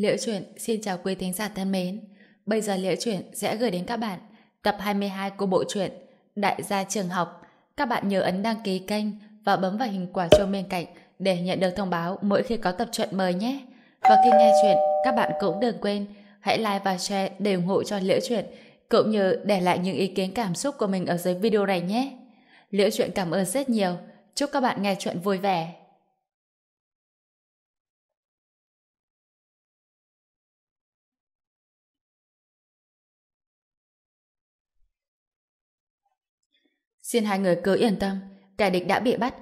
Liễu chuyện xin chào quý thính giả thân mến. Bây giờ Liễu chuyện sẽ gửi đến các bạn tập 22 của bộ truyện Đại gia trường học. Các bạn nhớ ấn đăng ký kênh và bấm vào hình quả chuông bên cạnh để nhận được thông báo mỗi khi có tập truyện mới nhé. Và khi nghe chuyện, các bạn cũng đừng quên hãy like và share để ủng hộ cho Liễu chuyện. cũng như để lại những ý kiến cảm xúc của mình ở dưới video này nhé. Liễu chuyện cảm ơn rất nhiều. Chúc các bạn nghe chuyện vui vẻ. Xin hai người cứ yên tâm, kẻ địch đã bị bắt.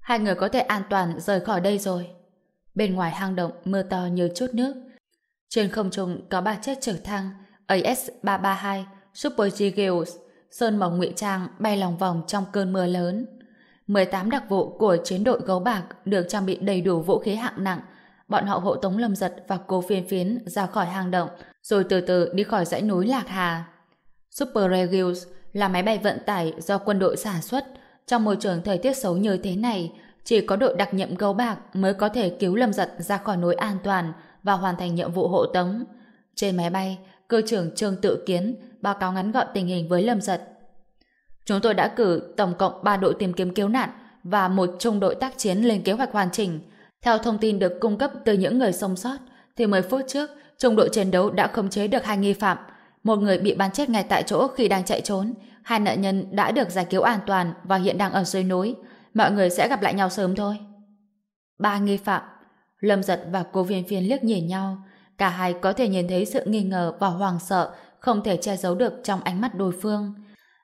Hai người có thể an toàn rời khỏi đây rồi. Bên ngoài hang động mưa to như chút nước. Trên không trung có ba chiếc trực thăng AS-332 Super G Gills Sơn mỏng ngụy trang bay lòng vòng trong cơn mưa lớn. 18 đặc vụ của chiến đội gấu bạc được trang bị đầy đủ vũ khí hạng nặng. Bọn họ hộ tống lâm giật và cô phiên phiến ra khỏi hang động, rồi từ từ đi khỏi dãy núi Lạc Hà. Super Regulus là máy bay vận tải do quân đội sản xuất. Trong môi trường thời tiết xấu như thế này, chỉ có đội đặc nhiệm gấu bạc mới có thể cứu lâm giật ra khỏi núi an toàn và hoàn thành nhiệm vụ hộ tống. Trên máy bay, cơ trưởng Trương Tự Kiến báo cáo ngắn gọn tình hình với lâm giật. Chúng tôi đã cử tổng cộng 3 đội tìm kiếm cứu nạn và một trung đội tác chiến lên kế hoạch hoàn chỉnh. Theo thông tin được cung cấp từ những người sống sót, thì 10 phút trước, trung đội chiến đấu đã khống chế được hai nghi phạm, một người bị bắn chết ngay tại chỗ khi đang chạy trốn. Hai nạn nhân đã được giải cứu an toàn và hiện đang ở dưới núi. Mọi người sẽ gặp lại nhau sớm thôi. Ba nghi phạm. Lâm giật và cô viên phiên liếc nhìn nhau. Cả hai có thể nhìn thấy sự nghi ngờ và hoàng sợ không thể che giấu được trong ánh mắt đối phương.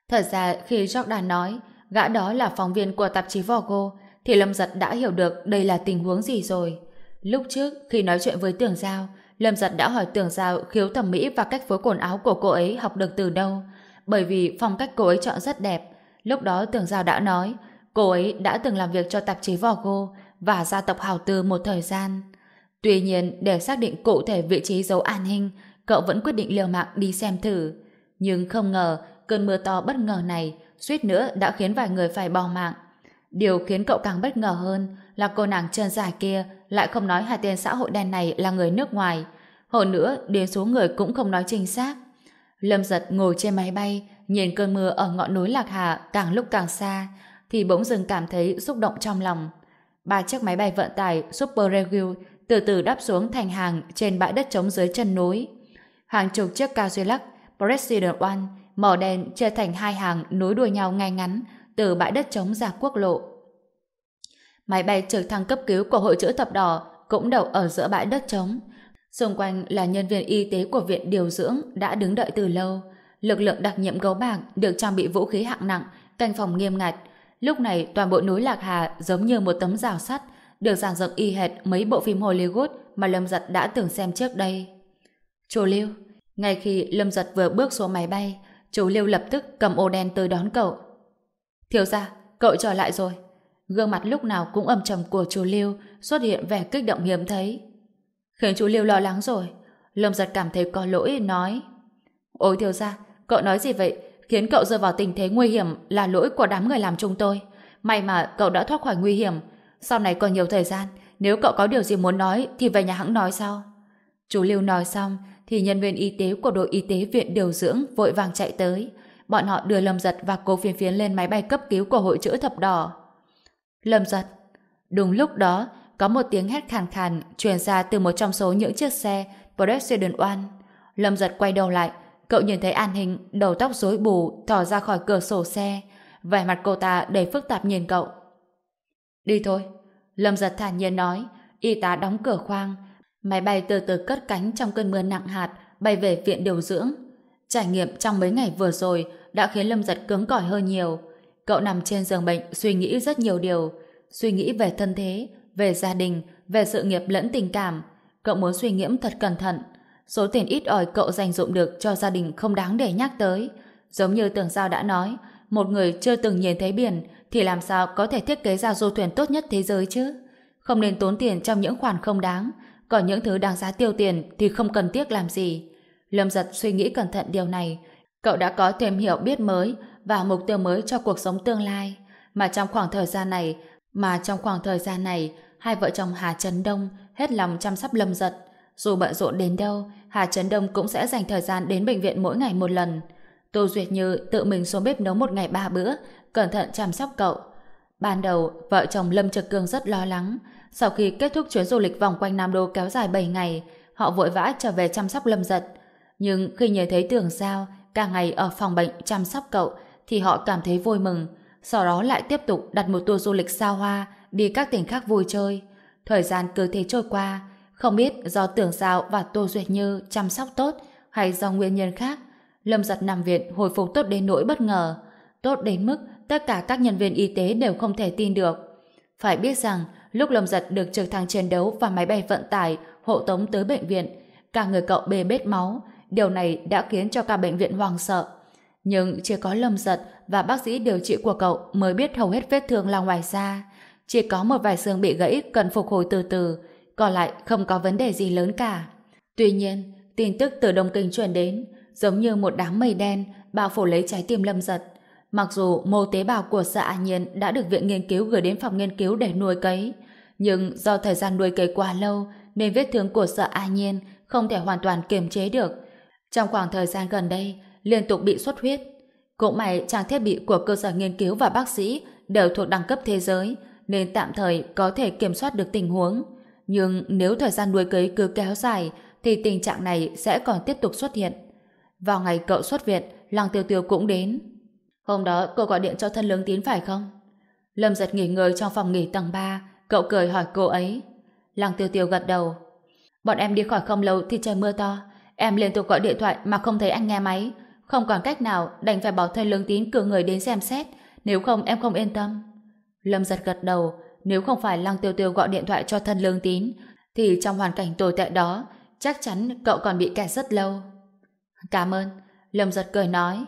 Thật ra, khi Jordan nói, gã đó là phóng viên của tạp chí Vogue, thì Lâm Giật đã hiểu được đây là tình huống gì rồi. Lúc trước, khi nói chuyện với Tưởng Giao Lâm Giật đã hỏi Tưởng Giao khiếu thẩm mỹ và cách phối quần áo của cô ấy học được từ đâu. Bởi vì phong cách cô ấy chọn rất đẹp. Lúc đó Tưởng Giao đã nói cô ấy đã từng làm việc cho tạp chí Vogue và gia tộc Hào Tư một thời gian. Tuy nhiên, để xác định cụ thể vị trí dấu an hình, cậu vẫn quyết định liều mạng đi xem thử. Nhưng không ngờ, cơn mưa to bất ngờ này suýt nữa đã khiến vài người phải bỏ mạng. Điều khiến cậu càng bất ngờ hơn là cô nàng chân dài kia lại không nói hai tên xã hội đen này là người nước ngoài. Hơn nữa, đến số người cũng không nói chính xác. Lâm giật ngồi trên máy bay, nhìn cơn mưa ở ngọn núi Lạc Hà càng lúc càng xa, thì bỗng dừng cảm thấy xúc động trong lòng. Ba chiếc máy bay vận tải Super Regul từ từ đáp xuống thành hàng trên bãi đất trống dưới chân núi. Hàng chục chiếc Cadillac President One màu đen chia thành hai hàng nối đuôi nhau ngay ngắn từ bãi đất trống ra quốc lộ. Máy bay trực thăng cấp cứu của hội chữ thập đỏ cũng đậu ở giữa bãi đất trống. Xung quanh là nhân viên y tế của viện điều dưỡng đã đứng đợi từ lâu. Lực lượng đặc nhiệm gấu bạc được trang bị vũ khí hạng nặng, canh phòng nghiêm ngặt. Lúc này toàn bộ núi Lạc Hà giống như một tấm rào sắt, được giảng dựng y hệt mấy bộ phim Hollywood mà Lâm Giật đã từng xem trước đây. Chú Lưu, ngay khi Lâm Giật vừa bước xuống máy bay, chú Lưu lập tức cầm ô đen tới đón cậu. Thiếu ra, cậu trở lại rồi. Gương mặt lúc nào cũng âm trầm của chú Lưu xuất hiện vẻ kích động hiếm thấy. Khiến chú Lưu lo lắng rồi. Lâm giật cảm thấy có lỗi, nói Ôi thiếu ra, cậu nói gì vậy? Khiến cậu rơi vào tình thế nguy hiểm là lỗi của đám người làm chúng tôi. May mà cậu đã thoát khỏi nguy hiểm. Sau này còn nhiều thời gian, nếu cậu có điều gì muốn nói thì về nhà hãng nói sau. Chú Lưu nói xong thì nhân viên y tế của đội y tế viện điều dưỡng vội vàng chạy tới. Bọn họ đưa Lâm Giật và cô phiến phiến lên máy bay cấp cứu của hội chữ thập đỏ. Lâm Giật Đúng lúc đó, có một tiếng hét khàn khàn truyền ra từ một trong số những chiếc xe President One. Lâm Giật quay đầu lại, cậu nhìn thấy An Hình đầu tóc rối bù thò ra khỏi cửa sổ xe. Vẻ mặt cô ta đầy phức tạp nhìn cậu. Đi thôi. Lâm Giật thản nhiên nói, y tá đóng cửa khoang, Máy bay từ từ cất cánh trong cơn mưa nặng hạt, bay về viện điều dưỡng. Trải nghiệm trong mấy ngày vừa rồi đã khiến Lâm Giật cứng cỏi hơn nhiều. Cậu nằm trên giường bệnh suy nghĩ rất nhiều điều. Suy nghĩ về thân thế, về gia đình, về sự nghiệp lẫn tình cảm. Cậu muốn suy nghiễm thật cẩn thận. Số tiền ít ỏi cậu dành dụng được cho gia đình không đáng để nhắc tới. Giống như Tường Giao đã nói, một người chưa từng nhìn thấy biển thì làm sao có thể thiết kế ra du thuyền tốt nhất thế giới chứ? Không nên tốn tiền trong những khoản không đáng, còn những thứ đáng giá tiêu tiền thì không cần tiếc làm gì. Lâm giật suy nghĩ cẩn thận điều này. Cậu đã có thêm hiểu biết mới và mục tiêu mới cho cuộc sống tương lai. Mà trong khoảng thời gian này, mà trong khoảng thời gian này, hai vợ chồng Hà Trấn Đông hết lòng chăm sóc Lâm giật. Dù bận rộn đến đâu, Hà Trấn Đông cũng sẽ dành thời gian đến bệnh viện mỗi ngày một lần. Tô Duyệt Như tự mình xuống bếp nấu một ngày ba bữa, cẩn thận chăm sóc cậu. Ban đầu, vợ chồng Lâm Trực Cương rất lo lắng. Sau khi kết thúc chuyến du lịch vòng quanh Nam Đô kéo dài 7 ngày, họ vội vã trở về chăm sóc Lâm Giật. Nhưng khi nhìn thấy Tưởng Giao cả ngày ở phòng bệnh chăm sóc cậu, thì họ cảm thấy vui mừng. Sau đó lại tiếp tục đặt một tour du lịch xa hoa đi các tỉnh khác vui chơi. Thời gian cứ thế trôi qua, không biết do Tưởng Giao và Tô Duyệt Như chăm sóc tốt hay do nguyên nhân khác, Lâm Giật nằm viện hồi phục tốt đến nỗi bất ngờ. Tốt đến mức tất cả các nhân viên y tế đều không thể tin được. Phải biết rằng, lúc Lâm Giật được trực thăng chiến đấu và máy bay vận tải hộ tống tới bệnh viện, cả người cậu bê bết máu. Điều này đã khiến cho cả bệnh viện hoang sợ. Nhưng chỉ có Lâm Giật và bác sĩ điều trị của cậu mới biết hầu hết vết thương là ngoài da. Chỉ có một vài xương bị gãy cần phục hồi từ từ, còn lại không có vấn đề gì lớn cả. Tuy nhiên, tin tức từ Đông Kinh truyền đến, giống như một đám mây đen bao phủ lấy trái tim Lâm Giật. Mặc dù mô tế bào của Dạ Nhiên đã được viện nghiên cứu gửi đến phòng nghiên cứu để nuôi cấy, nhưng do thời gian nuôi cấy quá lâu nên vết thương của xã A Nhiên không thể hoàn toàn kiềm chế được. Trong khoảng thời gian gần đây, liên tục bị xuất huyết. Cũng may trang thiết bị của cơ sở nghiên cứu và bác sĩ đều thuộc đẳng cấp thế giới, nên tạm thời có thể kiểm soát được tình huống. Nhưng nếu thời gian nuôi cấy cứ kéo dài, thì tình trạng này sẽ còn tiếp tục xuất hiện. Vào ngày cậu xuất viện, Lăng Tiêu Tiêu cũng đến. Hôm đó cô gọi điện cho thân lương tín phải không? Lâm giật nghỉ ngơi trong phòng nghỉ tầng 3, cậu cười hỏi cô ấy. Lăng Tiêu Tiêu gật đầu. Bọn em đi khỏi không lâu thì trời mưa to. Em liên tục gọi điện thoại mà không thấy anh nghe máy. Không còn cách nào đành phải bảo thân lương tín cử người đến xem xét. Nếu không em không yên tâm. Lâm giật gật đầu. Nếu không phải Lăng Tiêu Tiêu gọi điện thoại cho thân lương tín thì trong hoàn cảnh tồi tệ đó chắc chắn cậu còn bị kẹt rất lâu. Cảm ơn. Lâm giật cười nói.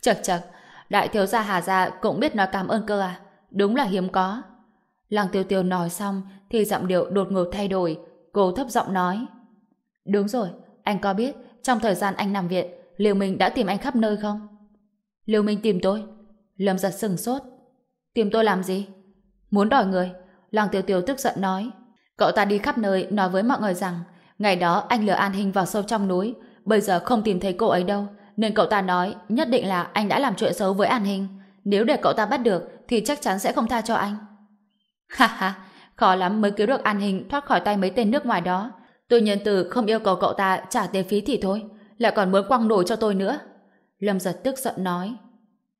Chật chật, đại thiếu gia Hà Gia cũng biết nói cảm ơn cơ à? Đúng là hiếm có. Lăng tiêu tiêu nói xong thì giọng điệu đột ngột thay đổi. Cô thấp giọng nói. Đúng rồi, anh có biết trong thời gian anh nằm viện Liều Minh đã tìm anh khắp nơi không? Liều Minh tìm tôi. Lâm giật sừng sốt. Tìm tôi làm gì? Muốn đòi người. Lăng tiêu tiêu tức giận nói. Cậu ta đi khắp nơi nói với mọi người rằng, ngày đó anh lừa An Hình vào sâu trong núi bây giờ không tìm thấy cô ấy đâu nên cậu ta nói nhất định là anh đã làm chuyện xấu với An Hình nếu để cậu ta bắt được, thì chắc chắn sẽ không tha cho anh ha ha, khó lắm mới cứu được An Hình thoát khỏi tay mấy tên nước ngoài đó tôi nhân từ không yêu cầu cậu ta trả tiền phí thì thôi lại còn muốn quăng nổi cho tôi nữa Lâm giật tức giận nói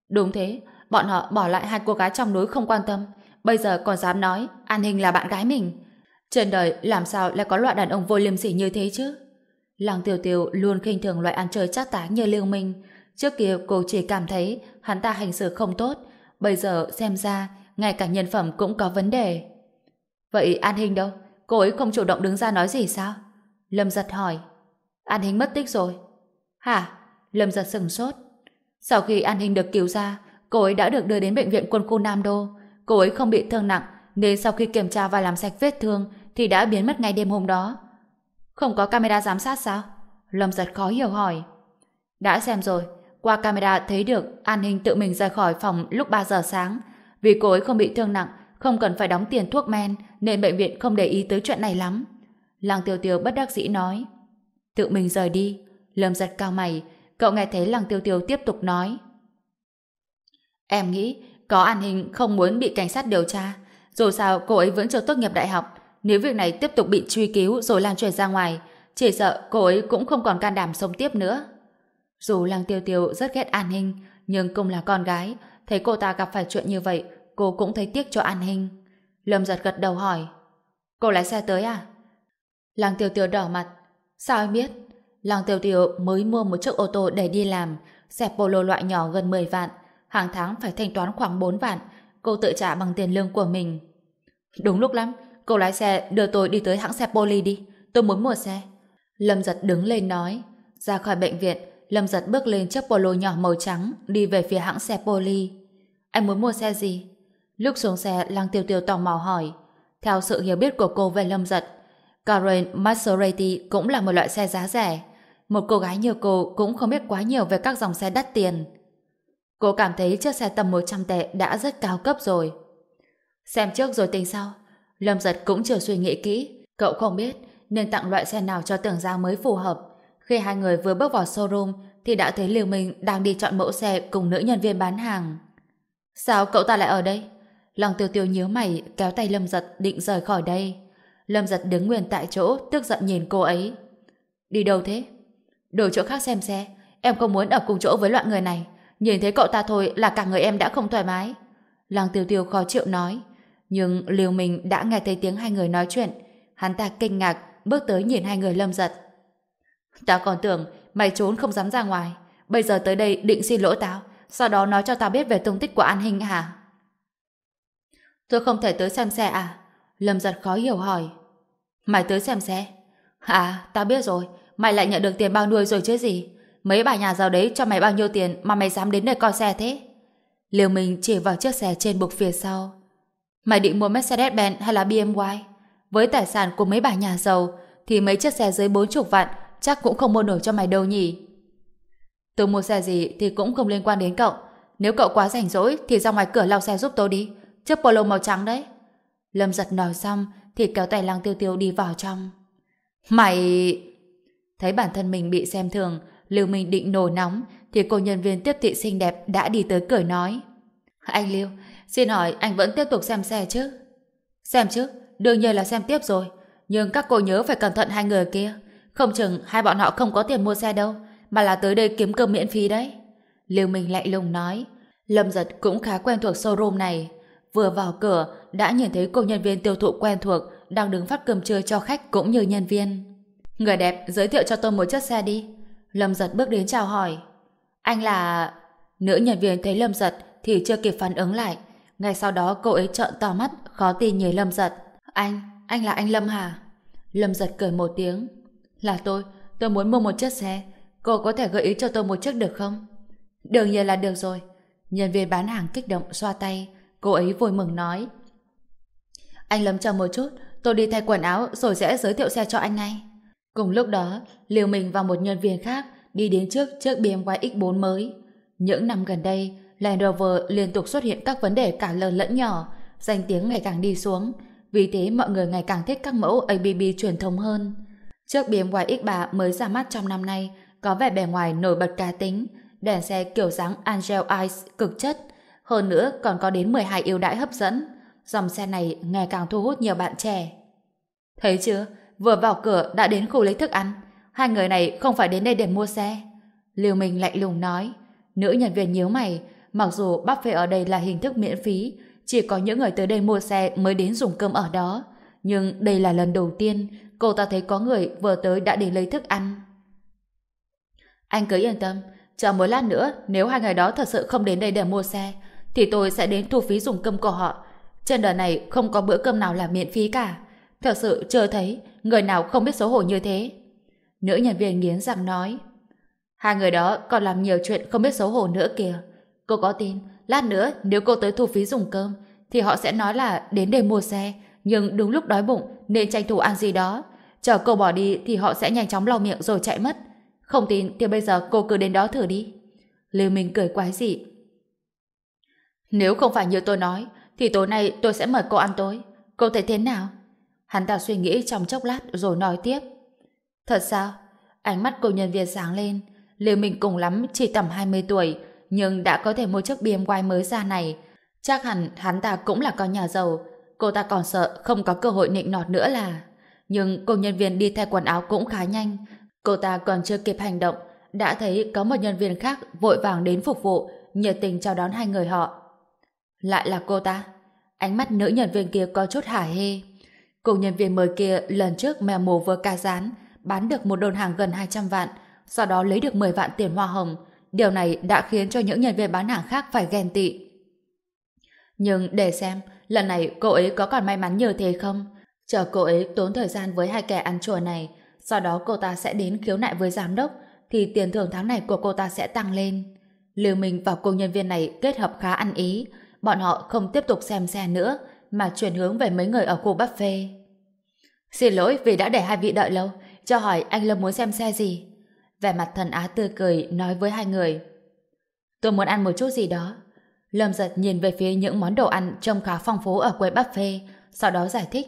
đúng thế bọn họ bỏ lại hai cô gái trong núi không quan tâm bây giờ còn dám nói An Hình là bạn gái mình trên đời làm sao lại có loại đàn ông vô liêm sỉ như thế chứ Lăng Tiêu Tiêu luôn khinh thường loại ăn chơi chát táng như Lưu Minh. Trước kia cô chỉ cảm thấy hắn ta hành xử không tốt, bây giờ xem ra ngay cả nhân phẩm cũng có vấn đề. Vậy An Hình đâu? Cô ấy không chủ động đứng ra nói gì sao? Lâm giật hỏi. An Hình mất tích rồi. Hả? Lâm giật sừng sốt. Sau khi An Hình được cứu ra, cô ấy đã được đưa đến bệnh viện quân khu Nam Đô. Cô ấy không bị thương nặng, nên sau khi kiểm tra và làm sạch vết thương thì đã biến mất ngay đêm hôm đó. Không có camera giám sát sao? Lâm giật khó hiểu hỏi. Đã xem rồi, qua camera thấy được An Hình tự mình rời khỏi phòng lúc 3 giờ sáng. Vì cô ấy không bị thương nặng, không cần phải đóng tiền thuốc men, nên bệnh viện không để ý tới chuyện này lắm. Lăng tiêu tiêu bất đắc dĩ nói. Tự mình rời đi. Lâm giật cao mày, cậu nghe thấy lăng tiêu tiêu tiếp tục nói. Em nghĩ, có An Hình không muốn bị cảnh sát điều tra. Dù sao, cô ấy vẫn chưa tốt nghiệp đại học, nếu việc này tiếp tục bị truy cứu rồi lan truyền ra ngoài, chỉ sợ cô ấy cũng không còn can đảm sống tiếp nữa. Dù Lăng Tiêu Tiêu rất ghét An Hình, nhưng cũng là con gái, thấy cô ta gặp phải chuyện như vậy, cô cũng thấy tiếc cho An Hinh. Lâm giật gật đầu hỏi, cô lái xe tới à? Lăng Tiêu Tiêu đỏ mặt, sao em biết? Lăng Tiêu Tiêu mới mua một chiếc ô tô để đi làm, xe polo loại nhỏ gần 10 vạn, hàng tháng phải thanh toán khoảng 4 vạn, cô tự trả bằng tiền lương của mình. Đúng lúc lắm, Cô lái xe đưa tôi đi tới hãng xe Poli đi. Tôi muốn mua xe. Lâm giật đứng lên nói. Ra khỏi bệnh viện, Lâm giật bước lên chiếc polo nhỏ màu trắng đi về phía hãng xe Poli. Anh muốn mua xe gì? Lúc xuống xe, Lăng Tiêu Tiêu tò mò hỏi. Theo sự hiểu biết của cô về Lâm giật, Karen Maserati cũng là một loại xe giá rẻ. Một cô gái như cô cũng không biết quá nhiều về các dòng xe đắt tiền. Cô cảm thấy chiếc xe tầm 100 tệ đã rất cao cấp rồi. Xem trước rồi tính sau. Lâm giật cũng chưa suy nghĩ kỹ. Cậu không biết, nên tặng loại xe nào cho Tưởng giao mới phù hợp. Khi hai người vừa bước vào showroom thì đã thấy Liêu Minh đang đi chọn mẫu xe cùng nữ nhân viên bán hàng. Sao cậu ta lại ở đây? Lòng tiêu tiêu nhớ mày kéo tay Lâm Giật định rời khỏi đây. Lâm Giật đứng nguyên tại chỗ tức giận nhìn cô ấy. Đi đâu thế? Đổi chỗ khác xem xe. Em không muốn ở cùng chỗ với loại người này. Nhìn thấy cậu ta thôi là cả người em đã không thoải mái. Lăng tiêu tiêu khó chịu nói. Nhưng liều mình đã nghe thấy tiếng hai người nói chuyện. Hắn ta kinh ngạc, bước tới nhìn hai người lâm giật. Ta còn tưởng mày trốn không dám ra ngoài. Bây giờ tới đây định xin lỗi tao. Sau đó nói cho tao biết về tung tích của An Hinh hả? Tôi không thể tới xem xe à? Lâm giật khó hiểu hỏi. Mày tới xem xe? À, tao biết rồi. Mày lại nhận được tiền bao nuôi rồi chứ gì? Mấy bà nhà giàu đấy cho mày bao nhiêu tiền mà mày dám đến đây coi xe thế? liều mình chỉ vào chiếc xe trên bục phía sau. Mày định mua Mercedes-Benz hay là BMW? Với tài sản của mấy bà nhà giàu thì mấy chiếc xe dưới 40 vạn chắc cũng không mua nổi cho mày đâu nhỉ? Tôi mua xe gì thì cũng không liên quan đến cậu. Nếu cậu quá rảnh rỗi thì ra ngoài cửa lau xe giúp tôi đi. Chiếc polo màu trắng đấy. Lâm giật nói xong thì kéo tay lăng tiêu tiêu đi vào trong. Mày... Thấy bản thân mình bị xem thường, Lưu Minh định nổ nóng, thì cô nhân viên tiếp thị xinh đẹp đã đi tới cười nói. Anh Lưu, xin hỏi anh vẫn tiếp tục xem xe chứ? Xem chứ, đương nhiên là xem tiếp rồi. Nhưng các cô nhớ phải cẩn thận hai người kia. Không chừng hai bọn họ không có tiền mua xe đâu, mà là tới đây kiếm cơm miễn phí đấy. Lưu Minh lạnh lùng nói. Lâm giật cũng khá quen thuộc showroom này. Vừa vào cửa, đã nhìn thấy cô nhân viên tiêu thụ quen thuộc đang đứng phát cơm trưa cho khách cũng như nhân viên. Người đẹp, giới thiệu cho tôi một chiếc xe đi. Lâm giật bước đến chào hỏi. Anh là... Nữ nhân viên thấy Lâm giật thì chưa kịp phản ứng lại. Ngay sau đó cô ấy trợn to mắt, khó tin nhìn Lâm giật. Anh, anh là anh Lâm hả? Lâm giật cười một tiếng. Là tôi, tôi muốn mua một chiếc xe. Cô có thể gợi ý cho tôi một chiếc được không? Đương nhiên là được rồi. Nhân viên bán hàng kích động xoa tay. Cô ấy vui mừng nói. Anh Lâm chờ một chút, tôi đi thay quần áo rồi sẽ giới thiệu xe cho anh ngay. Cùng lúc đó, liều mình và một nhân viên khác đi đến trước chiếc BMW X4 mới. Những năm gần đây, Land Rover liên tục xuất hiện các vấn đề cả lớn lẫn nhỏ, danh tiếng ngày càng đi xuống. Vì thế mọi người ngày càng thích các mẫu ABB truyền thống hơn. Chiếc BMW X3 mới ra mắt trong năm nay có vẻ bề ngoài nổi bật cá tính, đèn xe kiểu dáng Angel Eyes cực chất, hơn nữa còn có đến 12 ưu đãi hấp dẫn. Dòng xe này ngày càng thu hút nhiều bạn trẻ. Thấy chưa? Vừa vào cửa đã đến khu lấy thức ăn. Hai người này không phải đến đây để mua xe. liêu Minh lạnh lùng nói. Nữ nhân viên nhíu mày, mặc dù buffet ở đây là hình thức miễn phí, chỉ có những người tới đây mua xe mới đến dùng cơm ở đó. Nhưng đây là lần đầu tiên cô ta thấy có người vừa tới đã đến lấy thức ăn. Anh cứ yên tâm, chờ một lát nữa nếu hai người đó thật sự không đến đây để mua xe thì tôi sẽ đến thu phí dùng cơm của họ. Trên đời này không có bữa cơm nào là miễn phí cả. Thật sự chưa thấy người nào không biết xấu hổ như thế. Nữ nhân viên nghiến răng nói. Hai người đó còn làm nhiều chuyện không biết xấu hổ nữa kìa. Cô có tin, lát nữa nếu cô tới thu phí dùng cơm, thì họ sẽ nói là đến để mua xe, nhưng đúng lúc đói bụng nên tranh thủ ăn gì đó. Chờ cô bỏ đi thì họ sẽ nhanh chóng lau miệng rồi chạy mất. Không tin thì bây giờ cô cứ đến đó thử đi. Lưu Minh cười quái dị. Nếu không phải như tôi nói, thì tối nay tôi sẽ mời cô ăn tối. Cô thấy thế nào? Hắn ta suy nghĩ trong chốc lát rồi nói tiếp. Thật sao? Ánh mắt cô nhân viên sáng lên. Liêu mình cùng lắm chỉ tầm 20 tuổi, nhưng đã có thể mua chiếc BMW mới ra này. Chắc hẳn hắn ta cũng là con nhà giàu. Cô ta còn sợ không có cơ hội nịnh nọt nữa là... Nhưng cô nhân viên đi thay quần áo cũng khá nhanh. Cô ta còn chưa kịp hành động, đã thấy có một nhân viên khác vội vàng đến phục vụ, nhiệt tình chào đón hai người họ. Lại là cô ta. Ánh mắt nữ nhân viên kia có chút hả hê. Cô nhân viên mới kia lần trước mèo mù vừa ca rán, bán được một đơn hàng gần 200 vạn, sau đó lấy được 10 vạn tiền hoa hồng. Điều này đã khiến cho những nhân viên bán hàng khác phải ghen tị. Nhưng để xem, lần này cô ấy có còn may mắn như thế không? Chờ cô ấy tốn thời gian với hai kẻ ăn chùa này, sau đó cô ta sẽ đến khiếu nại với giám đốc, thì tiền thưởng tháng này của cô ta sẽ tăng lên. Lưu Minh và cô nhân viên này kết hợp khá ăn ý, bọn họ không tiếp tục xem xe nữa, mà chuyển hướng về mấy người ở khu buffet. Xin lỗi vì đã để hai vị đợi lâu, cho hỏi anh Lâm muốn xem xe gì? Vẻ mặt thần Á tươi cười nói với hai người. Tôi muốn ăn một chút gì đó. Lâm giật nhìn về phía những món đồ ăn trông khá phong phú ở quầy buffet, sau đó giải thích.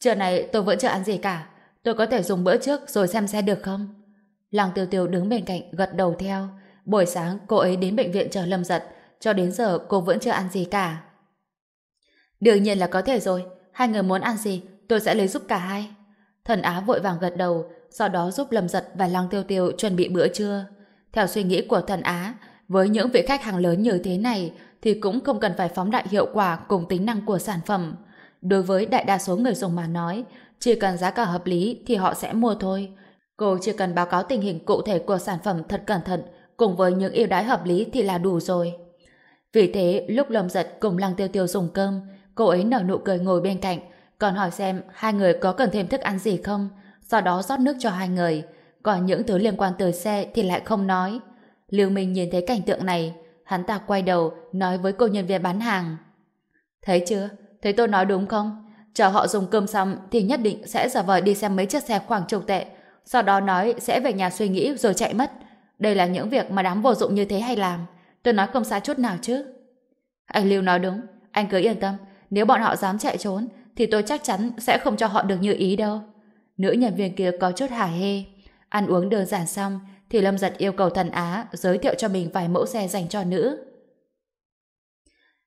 Trưa này tôi vẫn chưa ăn gì cả. tôi có thể dùng bữa trước rồi xem xe được không? Lăng tiêu tiêu đứng bên cạnh gật đầu theo. Buổi sáng cô ấy đến bệnh viện chờ lâm giật, cho đến giờ cô vẫn chưa ăn gì cả. Đương nhiên là có thể rồi, hai người muốn ăn gì, tôi sẽ lấy giúp cả hai. Thần Á vội vàng gật đầu, sau đó giúp Lâm Giật và Lăng Tiêu Tiêu chuẩn bị bữa trưa. Theo suy nghĩ của thần Á, với những vị khách hàng lớn như thế này thì cũng không cần phải phóng đại hiệu quả cùng tính năng của sản phẩm. Đối với đại đa số người dùng mà nói, chỉ cần giá cả hợp lý thì họ sẽ mua thôi. Cô chỉ cần báo cáo tình hình cụ thể của sản phẩm thật cẩn thận cùng với những ưu đãi hợp lý thì là đủ rồi. Vì thế, lúc Lâm Giật cùng Lăng Tiêu Tiêu dùng cơm, cô ấy nở nụ cười ngồi bên cạnh, còn hỏi xem hai người có cần thêm thức ăn gì không, sau đó rót nước cho hai người. Còn những thứ liên quan tới xe thì lại không nói. Lưu Minh nhìn thấy cảnh tượng này, hắn ta quay đầu nói với cô nhân viên bán hàng. Thấy chưa? Thấy tôi nói đúng không? Chờ họ dùng cơm xong thì nhất định sẽ giả vờ đi xem mấy chiếc xe khoảng chục tệ. Sau đó nói sẽ về nhà suy nghĩ rồi chạy mất. Đây là những việc mà đám vô dụng như thế hay làm. Tôi nói không sai chút nào chứ. Anh Lưu nói đúng. Anh cứ yên tâm. Nếu bọn họ dám chạy trốn thì tôi chắc chắn sẽ không cho họ được như ý đâu. Nữ nhân viên kia có chút hả hê. Ăn uống đơn giản xong thì Lâm Giật yêu cầu thần Á giới thiệu cho mình vài mẫu xe dành cho nữ.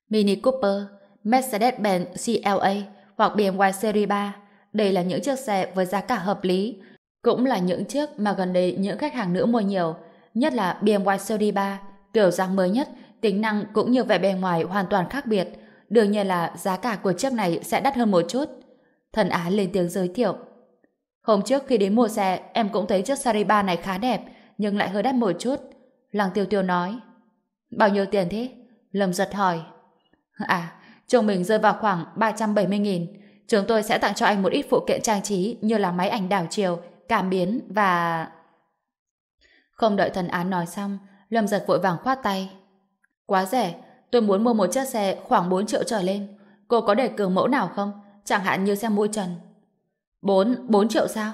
Mini Cooper, Mercedes-Benz CLA hoặc BMW Series 3. Đây là những chiếc xe với giá cả hợp lý, cũng là những chiếc mà gần đây những khách hàng nữ mua nhiều, nhất là BMW Series 3, kiểu dáng mới nhất, tính năng cũng như vẻ bề ngoài hoàn toàn khác biệt. Đương nhiên là giá cả của chiếc này sẽ đắt hơn một chút. Thần Á lên tiếng giới thiệu. Hôm trước khi đến mua xe, em cũng thấy chiếc Sariba này khá đẹp, nhưng lại hơi đắt một chút. Lăng tiêu tiêu nói. Bao nhiêu tiền thế? Lâm giật hỏi. À, chồng mình rơi vào khoảng 370.000. Chúng tôi sẽ tặng cho anh một ít phụ kiện trang trí như là máy ảnh đảo chiều, cảm biến và... Không đợi thần án nói xong, Lâm giật vội vàng khoát tay. Quá rẻ, tôi muốn mua một chiếc xe khoảng 4 triệu trở lên. Cô có để cường mẫu nào không? Chẳng hạn như xe mũi trần. 4, 4 triệu sao?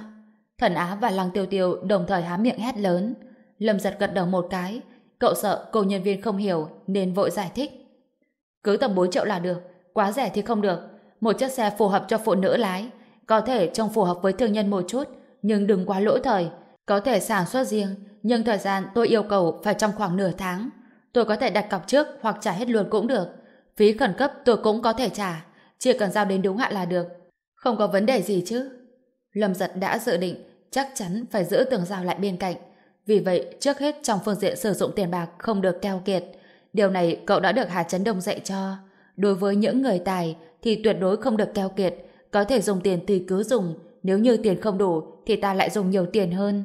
Thần Á và Lăng Tiêu Tiêu đồng thời há miệng hét lớn. Lâm giật gật đầu một cái. Cậu sợ cô nhân viên không hiểu nên vội giải thích. Cứ tầm 4 triệu là được. Quá rẻ thì không được. Một chiếc xe phù hợp cho phụ nữ lái. Có thể trông phù hợp với thương nhân một chút nhưng đừng quá lỗi thời. Có thể sản xuất riêng nhưng thời gian tôi yêu cầu phải trong khoảng nửa tháng. Tôi có thể đặt cọc trước hoặc trả hết luôn cũng được. Phí khẩn cấp tôi cũng có thể trả. Chỉ cần giao đến đúng hạn là được. Không có vấn đề gì chứ. Lâm giật đã dự định chắc chắn phải giữ tường rào lại bên cạnh. Vì vậy, trước hết trong phương diện sử dụng tiền bạc không được keo kiệt. Điều này cậu đã được Hà Trấn Đông dạy cho. Đối với những người tài thì tuyệt đối không được keo kiệt. Có thể dùng tiền tùy cứ dùng. Nếu như tiền không đủ thì ta lại dùng nhiều tiền hơn.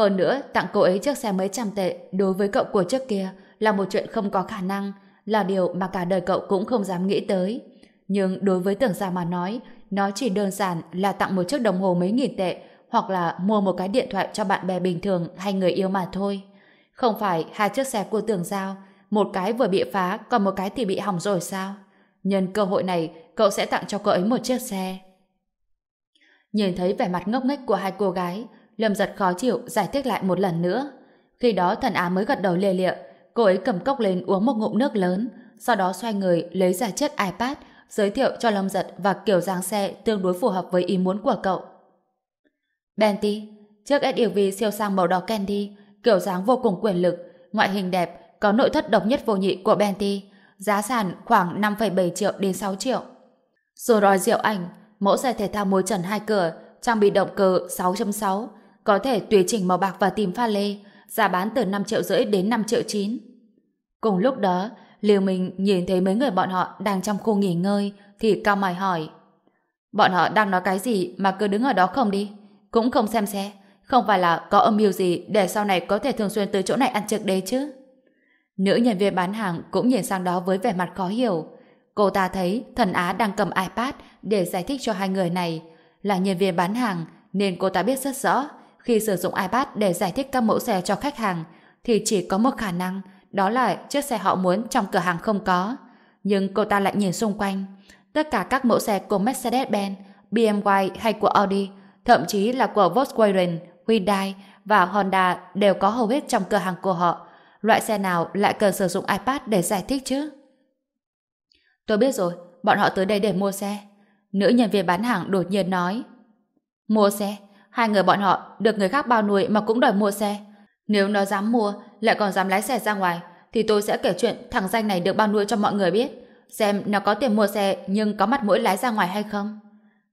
Hơn nữa, tặng cô ấy chiếc xe mấy trăm tệ đối với cậu của trước kia là một chuyện không có khả năng, là điều mà cả đời cậu cũng không dám nghĩ tới. Nhưng đối với tưởng gia mà nói, nó chỉ đơn giản là tặng một chiếc đồng hồ mấy nghìn tệ hoặc là mua một cái điện thoại cho bạn bè bình thường hay người yêu mà thôi. Không phải hai chiếc xe của tưởng giao, một cái vừa bị phá, còn một cái thì bị hỏng rồi sao? Nhân cơ hội này, cậu sẽ tặng cho cô ấy một chiếc xe. Nhìn thấy vẻ mặt ngốc nghếch của hai cô gái, Lâm giật khó chịu giải thích lại một lần nữa. Khi đó thần á mới gật đầu lê lịa, cô ấy cầm cốc lên uống một ngụm nước lớn, sau đó xoay người lấy ra chiếc iPad giới thiệu cho Lâm Giật và kiểu dáng xe tương đối phù hợp với ý muốn của cậu. Bentley, chiếc SUV siêu sang màu đỏ candy, kiểu dáng vô cùng quyền lực, ngoại hình đẹp, có nội thất độc nhất vô nhị của Bentley, giá sàn khoảng 5,7 triệu đến 6 triệu. Rồi roi diệu ảnh, mẫu xe thể thao môi trần hai cửa, trang bị động cơ 6.6, có thể tùy chỉnh màu bạc và tìm pha lê, giá bán từ 5 triệu rưỡi đến 5 triệu 9. Cùng lúc đó, Liêu Minh nhìn thấy mấy người bọn họ đang trong khu nghỉ ngơi thì cao mày hỏi Bọn họ đang nói cái gì mà cứ đứng ở đó không đi? Cũng không xem xe. Không phải là có âm mưu gì để sau này có thể thường xuyên tới chỗ này ăn trực đấy chứ? Nữ nhân viên bán hàng cũng nhìn sang đó với vẻ mặt khó hiểu. Cô ta thấy thần Á đang cầm iPad để giải thích cho hai người này. Là nhân viên bán hàng nên cô ta biết rất rõ khi sử dụng iPad để giải thích các mẫu xe cho khách hàng thì chỉ có một khả năng đó là chiếc xe họ muốn trong cửa hàng không có. Nhưng cô ta lại nhìn xung quanh. Tất cả các mẫu xe của Mercedes-Benz, BMW hay của Audi, thậm chí là của Volkswagen, Hyundai và Honda đều có hầu hết trong cửa hàng của họ. Loại xe nào lại cần sử dụng iPad để giải thích chứ? Tôi biết rồi, bọn họ tới đây để mua xe. Nữ nhân viên bán hàng đột nhiên nói. Mua xe? Hai người bọn họ được người khác bao nuôi mà cũng đòi mua xe. Nếu nó dám mua, lại còn dám lái xe ra ngoài, thì tôi sẽ kể chuyện thằng danh này được bao nuôi cho mọi người biết. Xem nó có tiền mua xe nhưng có mặt mũi lái ra ngoài hay không.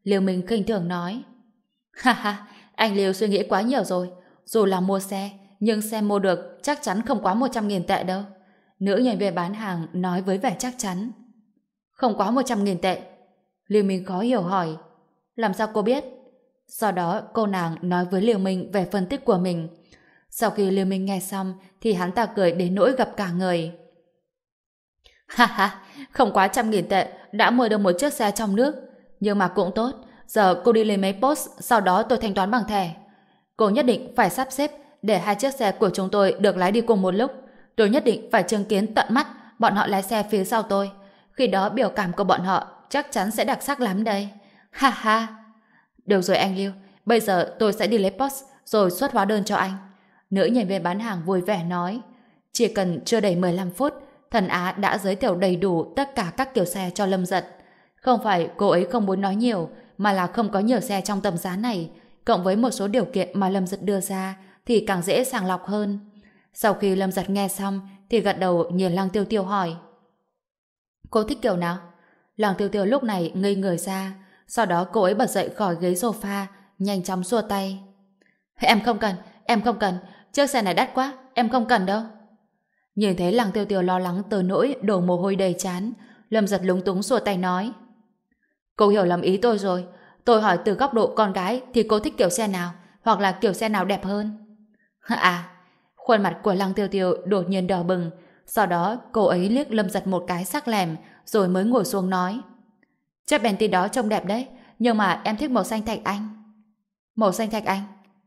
Liêu Minh khinh thường nói. Ha ha, anh Liêu suy nghĩ quá nhiều rồi. Dù là mua xe, nhưng xe mua được chắc chắn không quá 100.000 tệ đâu. Nữ nhân viên bán hàng nói với vẻ chắc chắn. Không quá 100.000 tệ. Liêu Minh khó hiểu hỏi. Làm sao cô biết? Sau đó cô nàng nói với Liêu Minh về phân tích của mình. Sau khi Liêu Minh nghe xong thì hắn ta cười đến nỗi gặp cả người. Ha ha, không quá trăm nghìn tệ đã mua được một chiếc xe trong nước. Nhưng mà cũng tốt, giờ cô đi lấy mấy post, sau đó tôi thanh toán bằng thẻ. Cô nhất định phải sắp xếp để hai chiếc xe của chúng tôi được lái đi cùng một lúc. Tôi nhất định phải chứng kiến tận mắt bọn họ lái xe phía sau tôi. Khi đó biểu cảm của bọn họ chắc chắn sẽ đặc sắc lắm đây. Ha ha! Được rồi anh Lưu, bây giờ tôi sẽ đi lấy post rồi xuất hóa đơn cho anh. Nữ nhân viên bán hàng vui vẻ nói. Chỉ cần chưa đầy 15 phút, thần Á đã giới thiệu đầy đủ tất cả các kiểu xe cho Lâm Giật. Không phải cô ấy không muốn nói nhiều, mà là không có nhiều xe trong tầm giá này, cộng với một số điều kiện mà Lâm Giật đưa ra thì càng dễ sàng lọc hơn. Sau khi Lâm Giật nghe xong thì gật đầu nhìn Lăng Tiêu Tiêu hỏi. Cô thích kiểu nào? Lăng Tiêu Tiêu lúc này ngây người ra, sau đó cô ấy bật dậy khỏi ghế sofa, nhanh chóng xua tay. Em không cần, em không cần, chiếc xe này đắt quá, em không cần đâu. Nhìn thấy Lăng Tiêu Tiêu lo lắng từ nỗi đổ mồ hôi đầy chán, Lâm giật lúng túng xua tay nói. Cô hiểu lầm ý tôi rồi, tôi hỏi từ góc độ con gái thì cô thích kiểu xe nào, hoặc là kiểu xe nào đẹp hơn. À, khuôn mặt của Lăng Tiêu Tiêu đột nhiên đỏ bừng, sau đó cô ấy liếc Lâm giật một cái sắc lẻm, rồi mới ngồi xuống nói. Chiếc Bentley đó trông đẹp đấy, nhưng mà em thích màu xanh thạch anh. Màu xanh thạch anh?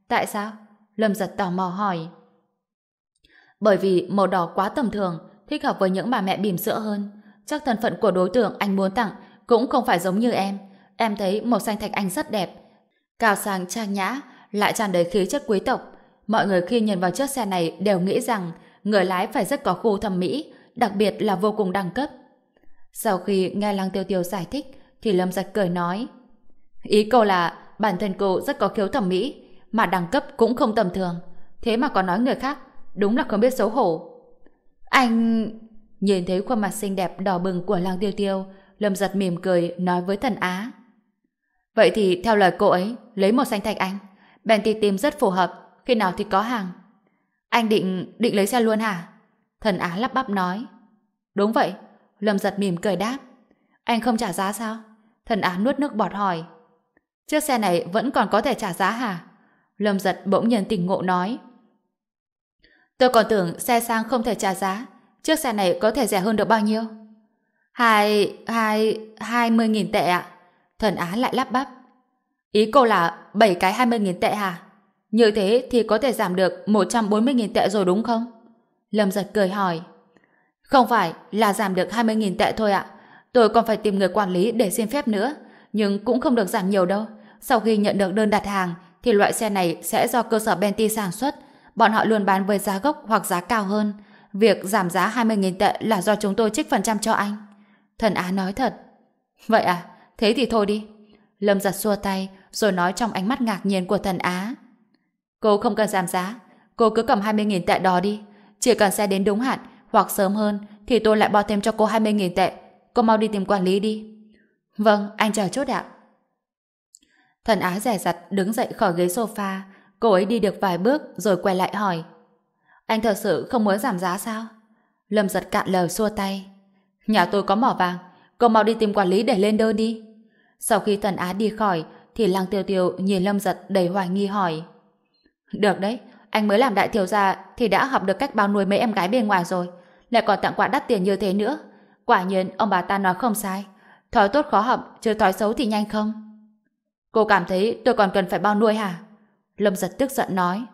Tại sao? Lâm giật tò mò hỏi. Bởi vì màu đỏ quá tầm thường, thích hợp với những bà mẹ bìm sữa hơn. Chắc thân phận của đối tượng anh muốn tặng cũng không phải giống như em. Em thấy màu xanh thạch anh rất đẹp. Cao sang trang nhã, lại tràn đầy khí chất quý tộc. Mọi người khi nhìn vào chiếc xe này đều nghĩ rằng người lái phải rất có khu thẩm mỹ, đặc biệt là vô cùng đẳng cấp. Sau khi nghe Lăng Tiêu Tiêu giải thích, thì Lâm Giật cười nói Ý cô là bản thân cô rất có khiếu thẩm mỹ, mà đẳng cấp cũng không tầm thường. Thế mà còn nói người khác, đúng là không biết xấu hổ. Anh... Nhìn thấy khuôn mặt xinh đẹp đỏ bừng của Lăng Tiêu Tiêu, Lâm Giật mỉm cười nói với thần Á. Vậy thì theo lời cô ấy, lấy một xanh thạch anh. Bentley tìm rất phù hợp, khi nào thì có hàng. Anh định định lấy xe luôn hả? Thần Á lắp bắp nói. Đúng vậy, Lâm Giật mỉm cười đáp. Anh không trả giá sao? Thần Á nuốt nước bọt hỏi. Chiếc xe này vẫn còn có thể trả giá hả? Lâm Giật bỗng nhiên tỉnh ngộ nói. Tôi còn tưởng xe sang không thể trả giá. Chiếc xe này có thể rẻ hơn được bao nhiêu? Hai... hai... hai mươi nghìn tệ ạ. Thần Á lại lắp bắp. Ý cô là bảy cái hai mươi nghìn tệ hả? Như thế thì có thể giảm được một trăm bốn mươi nghìn tệ rồi đúng không? Lâm giật cười hỏi. Không phải, là giảm được hai mươi nghìn tệ thôi ạ. Tôi còn phải tìm người quản lý để xin phép nữa. Nhưng cũng không được giảm nhiều đâu. Sau khi nhận được đơn đặt hàng, thì loại xe này sẽ do cơ sở Bentley sản xuất. Bọn họ luôn bán với giá gốc hoặc giá cao hơn. Việc giảm giá 20.000 tệ là do chúng tôi trích phần trăm cho anh. Thần Á nói thật. Vậy à? Thế thì thôi đi. Lâm giật xua tay, rồi nói trong ánh mắt ngạc nhiên của thần Á. Cô không cần giảm giá. Cô cứ cầm 20.000 tệ đó đi. Chỉ cần xe đến đúng hạn hoặc sớm hơn, thì tôi lại bỏ thêm cho cô 20.000 tệ. Cô mau đi tìm quản lý đi. Vâng, anh chờ chút ạ. Thần Á rẻ rặt đứng dậy khỏi ghế sofa. Cô ấy đi được vài bước rồi quay lại hỏi. Anh thật sự không muốn giảm giá sao? Lâm giật cạn lời xua tay. Nhà tôi có mỏ vàng. Cô mau đi tìm quản lý để lên đơn đi. Sau khi thần Á đi khỏi thì Lăng Tiêu Tiêu nhìn Lâm giật đầy hoài nghi hỏi. Được đấy, anh mới làm đại thiếu gia thì đã học được cách bao nuôi mấy em gái bên ngoài rồi. Lại còn tặng quà đắt tiền như thế nữa. Quả nhiên ông bà ta nói không sai. Thói tốt khó học, chứ thói xấu thì nhanh không. Cô cảm thấy tôi còn cần phải bao nuôi hả? Lâm giật tức giận nói.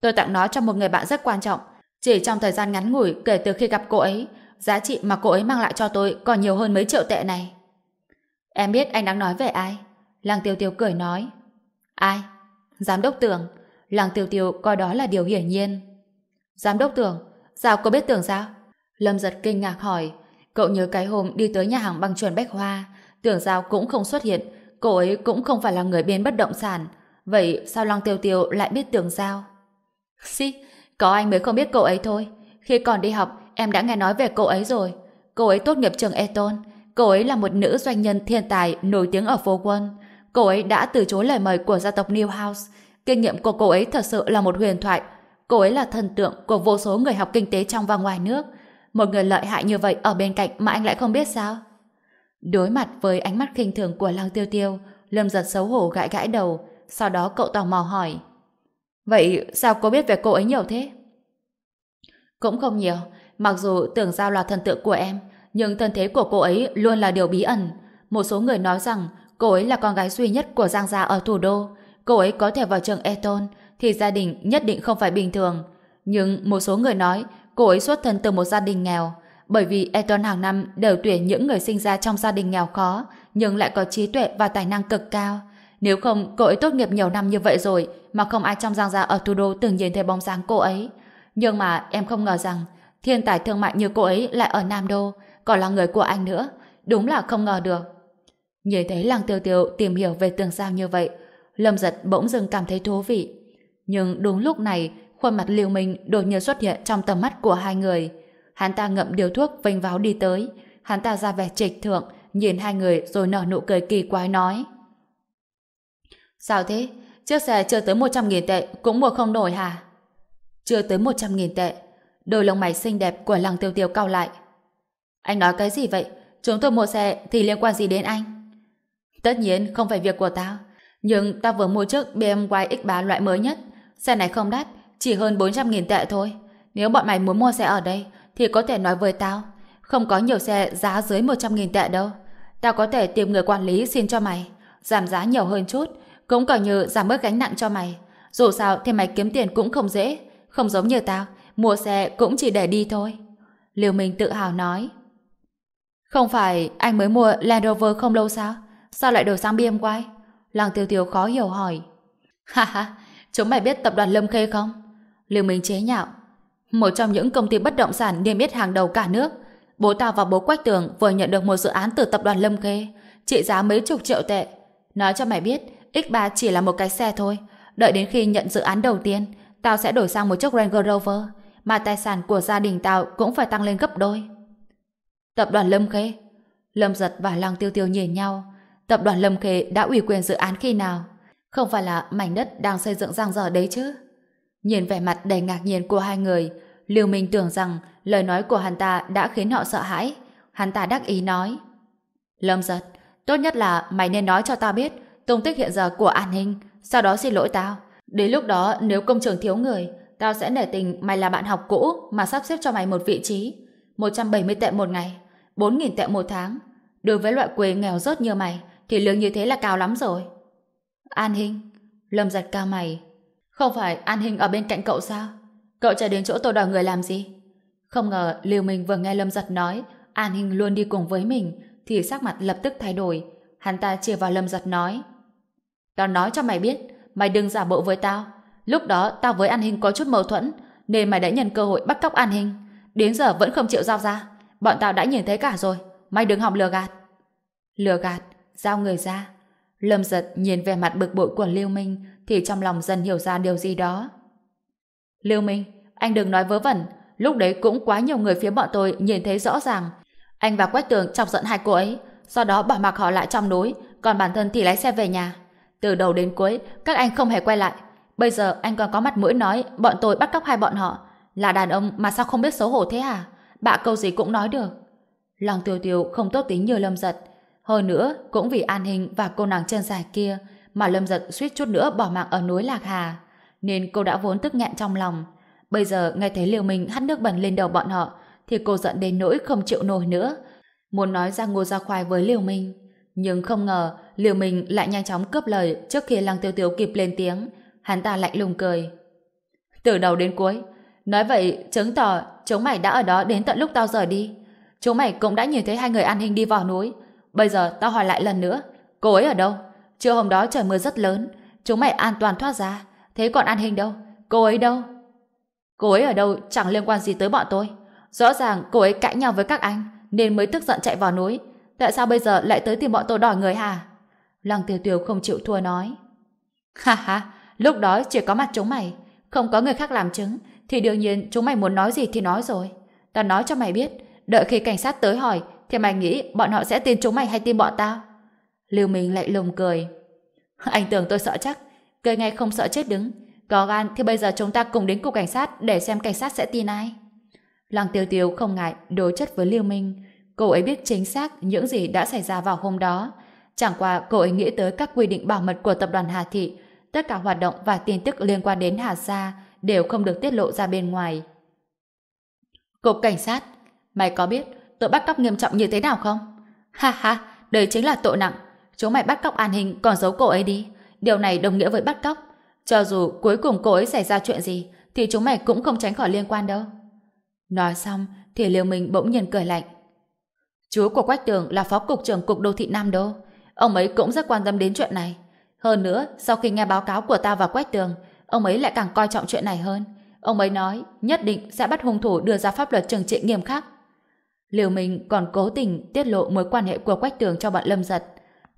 Tôi tặng nó cho một người bạn rất quan trọng. Chỉ trong thời gian ngắn ngủi kể từ khi gặp cô ấy, giá trị mà cô ấy mang lại cho tôi còn nhiều hơn mấy triệu tệ này. Em biết anh đang nói về ai? Lăng Tiêu Tiêu cười nói. Ai? Giám đốc tưởng. Lăng Tiêu Tiêu coi đó là điều hiển nhiên. Giám đốc tưởng? Sao cô biết tưởng sao? Lâm giật kinh ngạc hỏi. Cậu nhớ cái hôm đi tới nhà hàng băng chuẩn Bách Hoa, tưởng giao cũng không xuất hiện, cô ấy cũng không phải là người bên bất động sản. Vậy sao Lăng Tiêu Tiêu lại biết tưởng giao? Xí, có anh mới không biết cô ấy thôi. Khi còn đi học, em đã nghe nói về cô ấy rồi. Cô ấy tốt nghiệp trường Eton. Cô ấy là một nữ doanh nhân thiên tài nổi tiếng ở phố quân. Cô ấy đã từ chối lời mời của gia tộc Newhouse. Kinh nghiệm của cô ấy thật sự là một huyền thoại. Cô ấy là thần tượng của vô số người học kinh tế trong và ngoài nước. Một người lợi hại như vậy ở bên cạnh mà anh lại không biết sao? Đối mặt với ánh mắt khinh thường của Lăng Tiêu Tiêu, Lâm giật xấu hổ gãi gãi đầu, sau đó cậu tò mò hỏi. Vậy sao cô biết về cô ấy nhiều thế? Cũng không nhiều, mặc dù tưởng giao là thần tượng của em, nhưng thân thế của cô ấy luôn là điều bí ẩn. Một số người nói rằng cô ấy là con gái duy nhất của Giang Gia ở thủ đô. Cô ấy có thể vào trường Eton, thì gia đình nhất định không phải bình thường. Nhưng một số người nói cô ấy xuất thân từ một gia đình nghèo, bởi vì Eton hàng năm đều tuyển những người sinh ra trong gia đình nghèo khó, nhưng lại có trí tuệ và tài năng cực cao. Nếu không, cô ấy tốt nghiệp nhiều năm như vậy rồi, mà không ai trong giang gia ở thủ đô từng nhìn thấy bóng dáng cô ấy. Nhưng mà em không ngờ rằng, thiên tài thương mại như cô ấy lại ở Nam Đô, còn là người của anh nữa. Đúng là không ngờ được. Nhìn thấy làng tiêu tiêu tìm hiểu về tường giao như vậy, Lâm giật bỗng dưng cảm thấy thú vị. Nhưng đúng lúc này, khuôn mặt Lưu Minh đột nhiên xuất hiện trong tầm mắt của hai người. Hắn ta ngậm điều thuốc vênh váo đi tới. Hắn ta ra vẻ trịch thượng, nhìn hai người rồi nở nụ cười kỳ quái nói. Sao thế? Chiếc xe chưa tới 100.000 tệ cũng mua không nổi hả? Chưa tới 100.000 tệ. Đôi lông mày xinh đẹp của lăng tiêu tiêu cao lại. Anh nói cái gì vậy? Chúng tôi mua xe thì liên quan gì đến anh? Tất nhiên không phải việc của tao. Nhưng tao vừa mua chiếc BMW X3 loại mới nhất. Xe này không đắt, chỉ hơn 400.000 tệ thôi. Nếu bọn mày muốn mua xe ở đây, thì có thể nói với tao. Không có nhiều xe giá dưới 100.000 tệ đâu. Tao có thể tìm người quản lý xin cho mày. Giảm giá nhiều hơn chút, cũng coi như giảm bớt gánh nặng cho mày. Dù sao thì mày kiếm tiền cũng không dễ. Không giống như tao, mua xe cũng chỉ để đi thôi. Liêu Minh tự hào nói. Không phải anh mới mua Land Rover không lâu sao? Sao lại đổi sang BMW? Lăng tiêu tiêu khó hiểu hỏi. Ha ha, chúng mày biết tập đoàn Lâm Khê không? Liêu Minh chế nhạo. Một trong những công ty bất động sản niêm yết hàng đầu cả nước. Bố tao và bố Quách Tường vừa nhận được một dự án từ tập đoàn Lâm Khê, trị giá mấy chục triệu tệ. Nói cho mày biết, X3 chỉ là một cái xe thôi. Đợi đến khi nhận dự án đầu tiên, tao sẽ đổi sang một chiếc Range Rover, mà tài sản của gia đình tao cũng phải tăng lên gấp đôi. Tập đoàn Lâm Khê Lâm Giật và Lăng Tiêu Tiêu nhìn nhau. Tập đoàn Lâm Khê đã ủy quyền dự án khi nào? Không phải là mảnh đất đang xây dựng giang dở đấy chứ? Nhìn vẻ mặt đầy ngạc nhiên của hai người, Lưu Minh tưởng rằng lời nói của hắn ta đã khiến họ sợ hãi. Hắn ta đắc ý nói. Lâm Giật, tốt nhất là mày nên nói cho tao biết tung tích hiện giờ của an ninh, sau đó xin lỗi tao. Đến lúc đó nếu công trường thiếu người, tao sẽ nể tình mày là bạn học cũ mà sắp xếp cho mày một vị trí. 170 tệ một ngày, 4.000 tệ một tháng. Đối với loại quê nghèo rớt như mày, thì lương như thế là cao lắm rồi. An Hinh, Lâm giật cao mày. Không phải An Hình ở bên cạnh cậu sao? Cậu chạy đến chỗ tôi đòi người làm gì? Không ngờ Lưu Minh vừa nghe Lâm giật nói An Hình luôn đi cùng với mình thì sắc mặt lập tức thay đổi. Hắn ta chia vào Lâm giật nói Tao nói cho mày biết, mày đừng giả bộ với tao. Lúc đó tao với An Hình có chút mâu thuẫn, nên mày đã nhận cơ hội bắt cóc An Hình. Đến giờ vẫn không chịu giao ra. Bọn tao đã nhìn thấy cả rồi, mày đừng hòng lừa gạt. Lừa gạt, giao người ra. Lâm giật nhìn về mặt bực bội của Lưu Minh thì trong lòng dần hiểu ra điều gì đó. Lưu Minh, anh đừng nói vớ vẩn, lúc đấy cũng quá nhiều người phía bọn tôi nhìn thấy rõ ràng. Anh và Quách Tường chọc giận hai cô ấy, sau đó bỏ mặc họ lại trong núi, còn bản thân thì lái xe về nhà. Từ đầu đến cuối, các anh không hề quay lại. Bây giờ anh còn có mặt mũi nói bọn tôi bắt cóc hai bọn họ. Là đàn ông mà sao không biết xấu hổ thế à? Bạ câu gì cũng nói được. Lòng tiêu tiêu không tốt tính như lâm giật. Hơn nữa, cũng vì an hình và cô nàng chân dài kia mà lâm giật suýt chút nữa bỏ mạng ở núi Lạc Hà. Nên cô đã vốn tức nghẹn trong lòng. Bây giờ nghe thấy liều mình hắt nước bẩn lên đầu bọn họ thì cô giận đến nỗi không chịu nổi nữa. Muốn nói ra ngô ra khoai với liều Minh Nhưng không ngờ Liều Minh lại nhanh chóng cướp lời trước khi Lăng Tiêu Tiêu kịp lên tiếng. Hắn ta lạnh lùng cười. Từ đầu đến cuối, nói vậy chứng tỏ chúng mày đã ở đó đến tận lúc tao rời đi. Chúng mày cũng đã nhìn thấy hai người an hình đi vào núi. Bây giờ tao hỏi lại lần nữa, cô ấy ở đâu? Trưa hôm đó trời mưa rất lớn, chúng mày an toàn thoát ra. Thế còn an hình đâu? Cô ấy đâu? Cô ấy ở đâu chẳng liên quan gì tới bọn tôi. Rõ ràng cô ấy cãi nhau với các anh, nên mới tức giận chạy vào núi. Tại sao bây giờ lại tới tìm bọn tôi đòi người hả? Lăng tiêu tiêu không chịu thua nói. Ha ha, lúc đó chỉ có mặt chúng mày, không có người khác làm chứng, thì đương nhiên chúng mày muốn nói gì thì nói rồi. Tao nói cho mày biết, đợi khi cảnh sát tới hỏi, thì mày nghĩ bọn họ sẽ tin chúng mày hay tin bọn tao? Lưu Minh lại lùng cười. Anh tưởng tôi sợ chắc, cười ngay không sợ chết đứng. Có gan thì bây giờ chúng ta cùng đến cục cảnh sát để xem cảnh sát sẽ tin ai. Lăng Tiêu Tiêu không ngại đối chất với Lưu Minh. Cô ấy biết chính xác những gì đã xảy ra vào hôm đó. Chẳng qua cô ấy nghĩ tới các quy định bảo mật của tập đoàn Hà Thị. Tất cả hoạt động và tin tức liên quan đến Hà Gia đều không được tiết lộ ra bên ngoài. Cục cảnh sát, mày có biết tội bắt cóc nghiêm trọng như thế nào không? Ha ha, đây chính là tội nặng. Chúng mày bắt cóc an hình còn giấu cô ấy đi. Điều này đồng nghĩa với bắt cóc. Cho dù cuối cùng cô ấy xảy ra chuyện gì, thì chúng mày cũng không tránh khỏi liên quan đâu. Nói xong, thì liều mình bỗng nhiên cười lạnh. Chú của Quách Tường là phó cục trưởng cục đô thị Nam Đô. Ông ấy cũng rất quan tâm đến chuyện này. Hơn nữa, sau khi nghe báo cáo của ta và Quách Tường, ông ấy lại càng coi trọng chuyện này hơn. Ông ấy nói nhất định sẽ bắt hung thủ đưa ra pháp luật trừng trị nghiêm khắc. liều mình còn cố tình tiết lộ mối quan hệ của Quách Tường cho bọn Lâm Giật.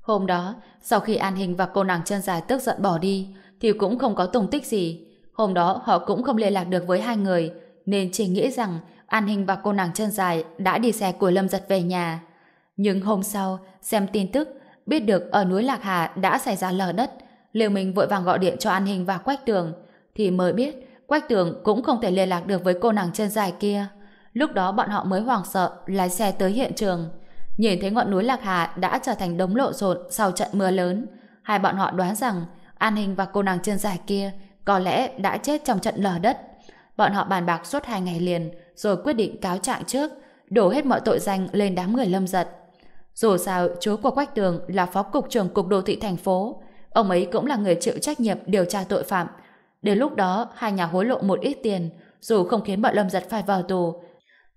Hôm đó, sau khi An Hình và cô nàng chân dài tức giận bỏ đi, thì cũng không có tung tích gì. Hôm đó họ cũng không liên lạc được với hai người, nên chỉ nghĩ rằng An Hình và cô nàng chân dài đã đi xe của Lâm Giật về nhà. Nhưng hôm sau, xem tin tức, biết được ở núi Lạc Hà đã xảy ra lở đất, Liêu Minh vội vàng gọi điện cho An Hình và Quách Tường, thì mới biết Quách Tường cũng không thể liên lạc được với cô nàng chân dài kia. Lúc đó bọn họ mới hoảng sợ lái xe tới hiện trường. Nhìn thấy ngọn núi Lạc Hà đã trở thành đống lộ rộn sau trận mưa lớn. Hai bọn họ đoán rằng An Hình và cô nàng chân dài kia có lẽ đã chết trong trận lở đất. Bọn họ bàn bạc suốt hai ngày liền rồi quyết định cáo trạng trước, đổ hết mọi tội danh lên đám người lâm giật. Dù sao, chú của Quách Tường là phó cục trưởng cục đô thị thành phố. Ông ấy cũng là người chịu trách nhiệm điều tra tội phạm. Đến lúc đó, hai nhà hối lộ một ít tiền, dù không khiến bọn lâm giật phải vào tù,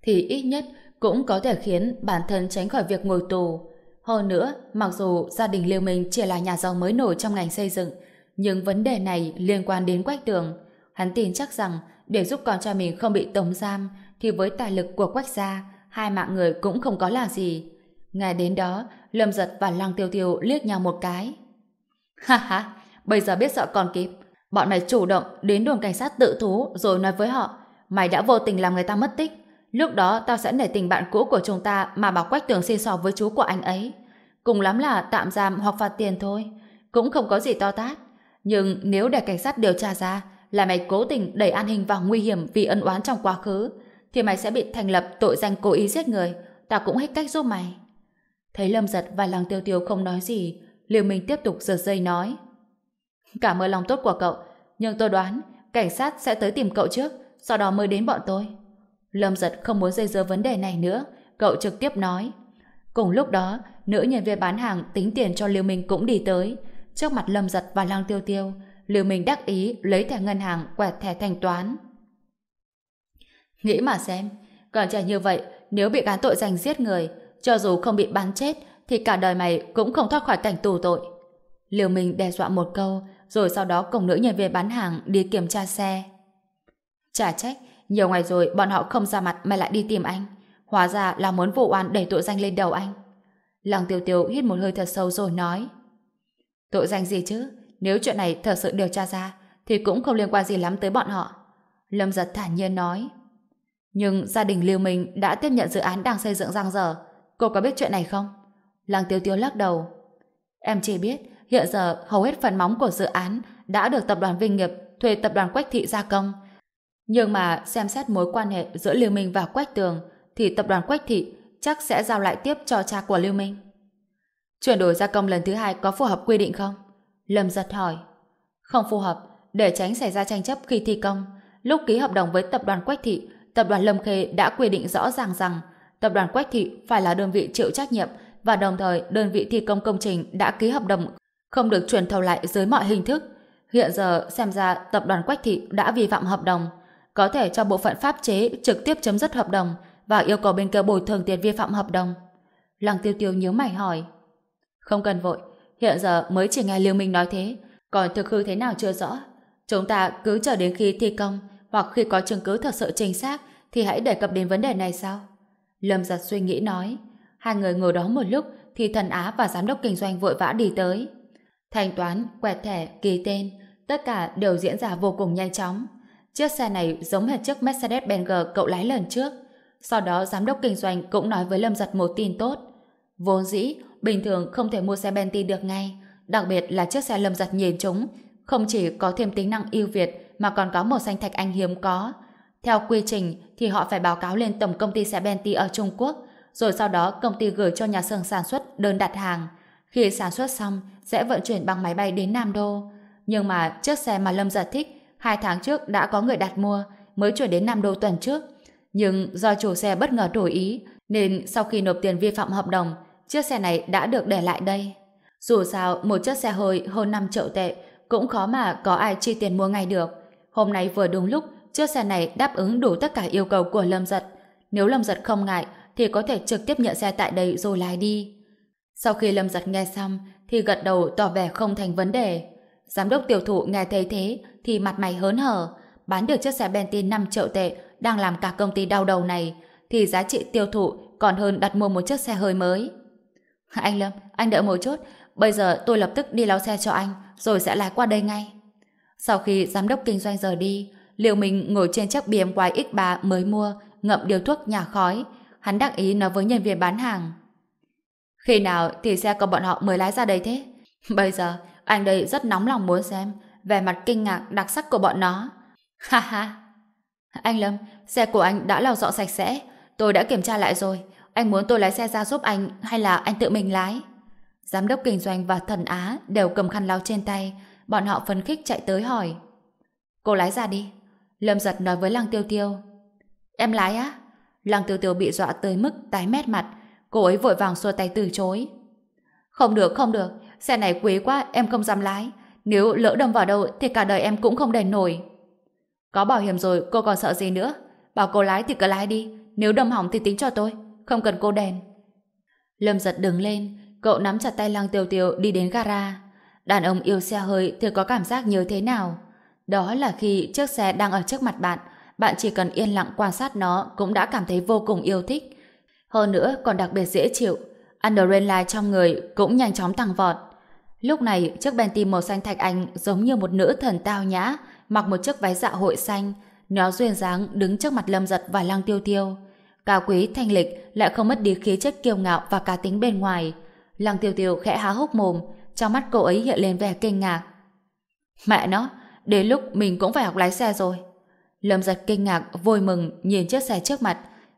thì ít nhất cũng có thể khiến bản thân tránh khỏi việc ngồi tù. Hơn nữa, mặc dù gia đình Liêu Minh chỉ là nhà giàu mới nổi trong ngành xây dựng, nhưng vấn đề này liên quan đến Quách Tường. Hắn tin chắc rằng để giúp con trai mình không bị tống giam thì với tài lực của Quách gia, hai mạng người cũng không có là gì. Ngay đến đó, Lâm Giật và Lăng Tiêu Tiêu liếc nhau một cái. Ha ha, bây giờ biết sợ còn kịp. Bọn mày chủ động đến đồn cảnh sát tự thú rồi nói với họ mày đã vô tình làm người ta mất tích. Lúc đó tao sẽ nể tình bạn cũ của chúng ta mà bảo Quách Tường xin xỏ với chú của anh ấy. Cùng lắm là tạm giam hoặc phạt tiền thôi. Cũng không có gì to tát. Nhưng nếu để cảnh sát điều tra ra là mày cố tình đẩy an hình vào nguy hiểm vì ân oán trong quá khứ, thì mày sẽ bị thành lập tội danh cố ý giết người. Tao cũng hết cách giúp mày. Thấy Lâm Giật và Lăng Tiêu Tiêu không nói gì, Liêu Minh tiếp tục giật dây nói. Cảm ơn lòng tốt của cậu, nhưng tôi đoán cảnh sát sẽ tới tìm cậu trước, sau đó mới đến bọn tôi. Lâm Giật không muốn dây dưa vấn đề này nữa, cậu trực tiếp nói. Cùng lúc đó, nữ nhân viên bán hàng tính tiền cho Liêu Minh cũng đi tới. Trước mặt Lâm Giật và Lăng Tiêu Tiêu, Liêu Minh đắc ý lấy thẻ ngân hàng quẹt thẻ thanh toán. Nghĩ mà xem, còn trẻ như vậy, nếu bị gán tội danh giết người, cho dù không bị bắn chết, thì cả đời mày cũng không thoát khỏi cảnh tù tội. Liêu Minh đe dọa một câu, rồi sau đó cùng nữ nhân viên bán hàng đi kiểm tra xe. Chả trách, nhiều ngày rồi bọn họ không ra mặt mà lại đi tìm anh. Hóa ra là muốn vụ oan đẩy tội danh lên đầu anh. Lăng tiêu tiêu hít một hơi thật sâu rồi nói. Tội danh gì chứ? Nếu chuyện này thật sự điều tra ra, thì cũng không liên quan gì lắm tới bọn họ. Lâm giật thản nhiên nói. Nhưng gia đình Lưu Minh đã tiếp nhận dự án đang xây dựng răng dở. Cô có biết chuyện này không? Lăng tiêu tiêu lắc đầu. Em chỉ biết, hiện giờ hầu hết phần móng của dự án đã được tập đoàn Vinh Nghiệp thuê tập đoàn Quách Thị gia công. Nhưng mà xem xét mối quan hệ giữa Lưu Minh và Quách Tường thì tập đoàn Quách Thị chắc sẽ giao lại tiếp cho cha của Lưu Minh. Chuyển đổi gia công lần thứ hai có phù hợp quy định không? Lâm giật hỏi. Không phù hợp, để tránh xảy ra tranh chấp khi thi công. Lúc ký hợp đồng với tập đoàn Quách Thị, tập đoàn Lâm Khê đã quy định rõ ràng rằng tập đoàn Quách Thị phải là đơn vị chịu trách nhiệm và đồng thời đơn vị thi công công trình đã ký hợp đồng không được chuyển thầu lại dưới mọi hình thức. Hiện giờ xem ra tập đoàn Quách Thị đã vi phạm hợp đồng, có thể cho bộ phận pháp chế trực tiếp chấm dứt hợp đồng và yêu cầu bên kia bồi thường tiền vi phạm hợp đồng. Lăng Tiêu Tiêu nhớ mày hỏi. Không cần vội, hiện giờ mới chỉ nghe Liêu Minh nói thế, còn thực hư thế nào chưa rõ. Chúng ta cứ chờ đến khi thi công hoặc khi có chứng cứ thật sự chính xác thì hãy đề cập đến vấn đề này sao? Lâm giật suy nghĩ nói. Hai người ngồi đó một lúc thì thần Á và giám đốc kinh doanh vội vã đi tới. Thanh toán, quẹt thẻ, ký tên, tất cả đều diễn ra vô cùng nhanh chóng. Chiếc xe này giống hệt chiếc Mercedes-Benz cậu lái lần trước. Sau đó giám đốc kinh doanh cũng nói với Lâm Giật một tin tốt. Vốn dĩ, bình thường không thể mua xe Bentley được ngay, đặc biệt là chiếc xe Lâm Giật nhìn chúng, không chỉ có thêm tính năng ưu việt mà còn có màu xanh thạch anh hiếm có. Theo quy trình thì họ phải báo cáo lên tổng công ty xe Bentley ở Trung Quốc, rồi sau đó công ty gửi cho nhà xưởng sản xuất đơn đặt hàng. Khi sản xuất xong, sẽ vận chuyển bằng máy bay đến Nam Đô. Nhưng mà chiếc xe mà Lâm Giật thích, hai tháng trước đã có người đặt mua, mới chuyển đến Nam Đô tuần trước. Nhưng do chủ xe bất ngờ đổi ý, nên sau khi nộp tiền vi phạm hợp đồng, chiếc xe này đã được để lại đây. Dù sao, một chiếc xe hơi hơn 5 triệu tệ cũng khó mà có ai chi tiền mua ngay được. Hôm nay vừa đúng lúc, chiếc xe này đáp ứng đủ tất cả yêu cầu của Lâm Giật. Nếu Lâm Giật không ngại, thì có thể trực tiếp nhận xe tại đây rồi lái đi. Sau khi Lâm Giật nghe xong, thì gật đầu tỏ vẻ không thành vấn đề. Giám đốc tiểu thụ nghe thấy thế, thì mặt mày hớn hở. Bán được chiếc xe Bentley 5 triệu tệ, đang làm cả công ty đau đầu này, thì giá trị tiêu thụ còn hơn đặt mua một chiếc xe hơi mới. Anh Lâm, anh đợi một chút, bây giờ tôi lập tức đi lau xe cho anh, rồi sẽ lái qua đây ngay. Sau khi giám đốc kinh doanh rời đi, Liêu Minh ngồi trên chiếc BMW X3 mới mua, ngậm điều thuốc nhà khói. Hắn đắc ý nói với nhân viên bán hàng. Khi nào thì xe của bọn họ mới lái ra đây thế? Bây giờ, anh đây rất nóng lòng muốn xem về mặt kinh ngạc đặc sắc của bọn nó. Ha ha! Anh Lâm, xe của anh đã lau dọn sạch sẽ. Tôi đã kiểm tra lại rồi. Anh muốn tôi lái xe ra giúp anh hay là anh tự mình lái? Giám đốc kinh doanh và thần Á đều cầm khăn lau trên tay. Bọn họ phấn khích chạy tới hỏi. Cô lái ra đi. Lâm giật nói với Lăng Tiêu Tiêu. Em lái á? Lăng Tiêu Tiêu bị dọa tới mức tái mét mặt. Cô ấy vội vàng xua tay từ chối. Không được, không được. Xe này quý quá, em không dám lái. Nếu lỡ đâm vào đâu thì cả đời em cũng không đền nổi. Có bảo hiểm rồi, cô còn sợ gì nữa? Bảo cô lái thì cứ lái đi. Nếu đâm hỏng thì tính cho tôi. Không cần cô đèn. Lâm giật đứng lên, cậu nắm chặt tay Lăng Tiêu Tiêu đi đến gara. Đàn ông yêu xe hơi thì có cảm giác như thế nào? Đó là khi chiếc xe đang ở trước mặt bạn, bạn chỉ cần yên lặng quan sát nó cũng đã cảm thấy vô cùng yêu thích. Hơn nữa còn đặc biệt dễ chịu. Adrenaline trong người cũng nhanh chóng tăng vọt. Lúc này, chiếc Bentley màu xanh thạch anh giống như một nữ thần tao nhã, mặc một chiếc váy dạ hội xanh, nó duyên dáng đứng trước mặt Lâm Giật và Lăng Tiêu Tiêu. Cao quý thanh lịch lại không mất đi khí chất kiêu ngạo và cá tính bên ngoài. Lăng Tiêu Tiêu khẽ há hốc mồm, trong mắt cô ấy hiện lên vẻ kinh ngạc. Mẹ nó, đến lúc mình cũng phải học lái xe rồi. Lâm giật kinh ngạc, vui mừng nhìn chiếc xe trước mặt.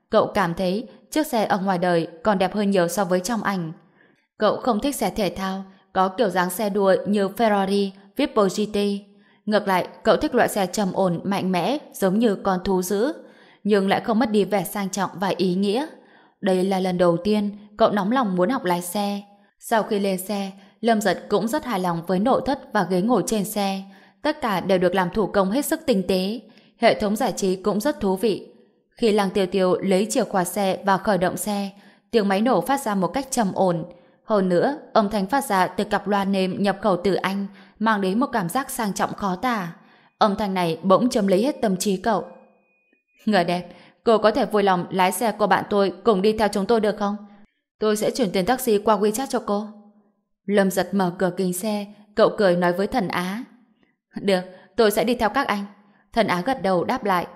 Cậu cảm thấy chiếc xe ở ngoài đời còn đẹp hơn nhiều so với trong ảnh. Cậu không thích xe thể thao, có kiểu dáng xe đua như Ferrari, Vipo GT. Ngược lại, cậu thích loại xe trầm ổn, mạnh mẽ, giống như con thú dữ, nhưng lại không mất đi vẻ sang trọng và ý nghĩa. Đây là lần đầu tiên cậu nóng lòng muốn học lái xe. Sau khi lên xe, Lâm Giật cũng rất hài lòng với nội thất và ghế ngồi trên xe. Tất cả đều được làm thủ công hết sức tinh tế. Hệ thống giải trí cũng rất thú vị. Khi Lăng Tiêu Tiêu lấy chìa khóa xe và khởi động xe, tiếng máy nổ phát ra một cách trầm ổn. Hơn nữa, âm thanh phát ra từ cặp loa nêm nhập khẩu từ Anh mang đến một cảm giác sang trọng khó tả. Âm thanh này bỗng chấm lấy hết tâm trí cậu. Người đẹp, cô có thể vui lòng lái xe của bạn tôi cùng đi theo chúng tôi được không? Tôi sẽ chuyển tiền taxi qua WeChat cho cô. Lâm giật mở cửa kính xe, cậu cười nói với thần Á. Được, tôi sẽ đi theo các anh. Thần Á gật đầu đáp lại.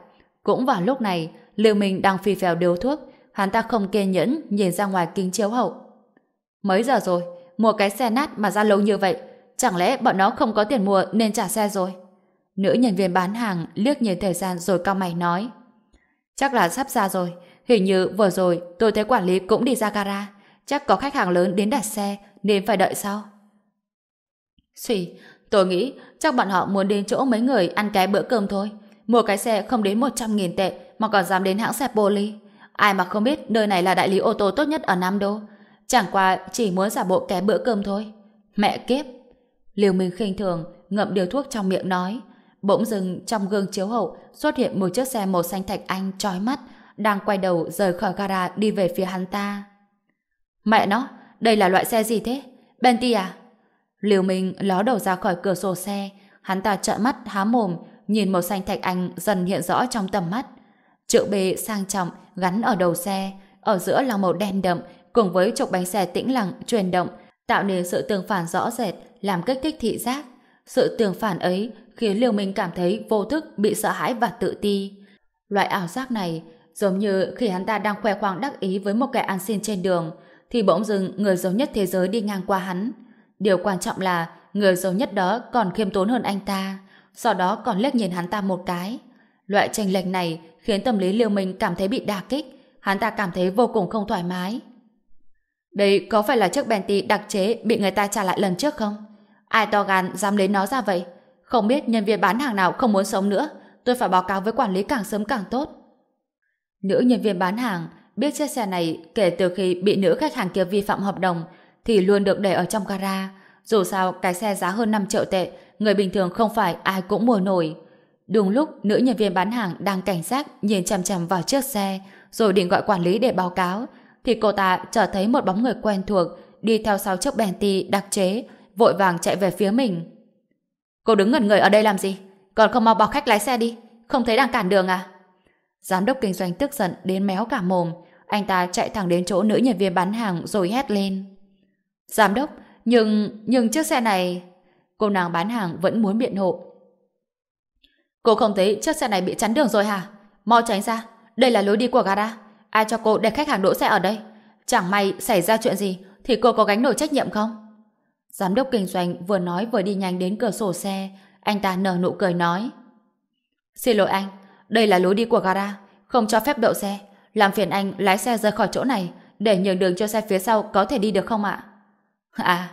Cũng vào lúc này, Lưu Minh đang phi phèo điếu thuốc, hắn ta không kiên nhẫn nhìn ra ngoài kính chiếu hậu. Mấy giờ rồi? Mua cái xe nát mà ra lâu như vậy, chẳng lẽ bọn nó không có tiền mua nên trả xe rồi? Nữ nhân viên bán hàng liếc nhìn thời gian rồi cao mày nói. Chắc là sắp ra rồi, hình như vừa rồi tôi thấy quản lý cũng đi ra gara, chắc có khách hàng lớn đến đặt xe nên phải đợi sau. Xùi, tôi nghĩ chắc bọn họ muốn đến chỗ mấy người ăn cái bữa cơm thôi. Mua cái xe không đến 100.000 tệ mà còn dám đến hãng xe Poli. Ai mà không biết nơi này là đại lý ô tô tốt nhất ở Nam Đô. Chẳng qua chỉ muốn giả bộ ké bữa cơm thôi. Mẹ kiếp! liều Minh khinh thường, ngậm điều thuốc trong miệng nói. Bỗng dưng trong gương chiếu hậu xuất hiện một chiếc xe màu xanh thạch anh trói mắt, đang quay đầu rời khỏi gara đi về phía hắn ta. Mẹ nó, đây là loại xe gì thế? Bentley à? Liều Minh ló đầu ra khỏi cửa sổ xe, hắn ta trợn mắt há mồm, nhìn màu xanh thạch anh dần hiện rõ trong tầm mắt. Chữ B sang trọng gắn ở đầu xe, ở giữa là màu đen đậm cùng với trục bánh xe tĩnh lặng chuyển động, tạo nên sự tương phản rõ rệt làm kích thích thị giác. Sự tương phản ấy khiến Liêu Minh cảm thấy vô thức bị sợ hãi và tự ti. Loại ảo giác này giống như khi hắn ta đang khoe khoang đắc ý với một kẻ ăn xin trên đường thì bỗng dưng người giàu nhất thế giới đi ngang qua hắn. Điều quan trọng là người giàu nhất đó còn khiêm tốn hơn anh ta, sau đó còn liếc nhìn hắn ta một cái. Loại tranh lệch này khiến tâm lý Liêu Minh cảm thấy bị đả kích, hắn ta cảm thấy vô cùng không thoải mái. Đây có phải là chiếc Bentley đặc chế bị người ta trả lại lần trước không? Ai to gan dám lấy nó ra vậy? Không biết nhân viên bán hàng nào không muốn sống nữa, tôi phải báo cáo với quản lý càng sớm càng tốt. Nữ nhân viên bán hàng biết chiếc xe này kể từ khi bị nữ khách hàng kia vi phạm hợp đồng thì luôn được để ở trong gara. Dù sao cái xe giá hơn 5 triệu tệ, người bình thường không phải ai cũng mua nổi. Đúng lúc nữ nhân viên bán hàng đang cảnh giác nhìn chằm chằm vào chiếc xe rồi định gọi quản lý để báo cáo thì cô ta trở thấy một bóng người quen thuộc đi theo sau chiếc Bentley đặc chế vội vàng chạy về phía mình. Cô đứng ngẩn người ở đây làm gì? Còn không mau bảo khách lái xe đi. Không thấy đang cản đường à? Giám đốc kinh doanh tức giận đến méo cả mồm. Anh ta chạy thẳng đến chỗ nữ nhân viên bán hàng rồi hét lên. Giám đốc, nhưng, nhưng chiếc xe này... Cô nàng bán hàng vẫn muốn biện hộ. Cô không thấy chiếc xe này bị chắn đường rồi hả? Mau tránh ra, đây là lối đi của gara. Ai cho cô để khách hàng đỗ xe ở đây? Chẳng may xảy ra chuyện gì thì cô có gánh nổi trách nhiệm không? Giám đốc kinh doanh vừa nói vừa đi nhanh đến cửa sổ xe. Anh ta nở nụ cười nói. Xin lỗi anh, đây là lối đi của gara, không cho phép đậu xe. Làm phiền anh lái xe rời khỏi chỗ này để nhường đường cho xe phía sau có thể đi được không ạ? À,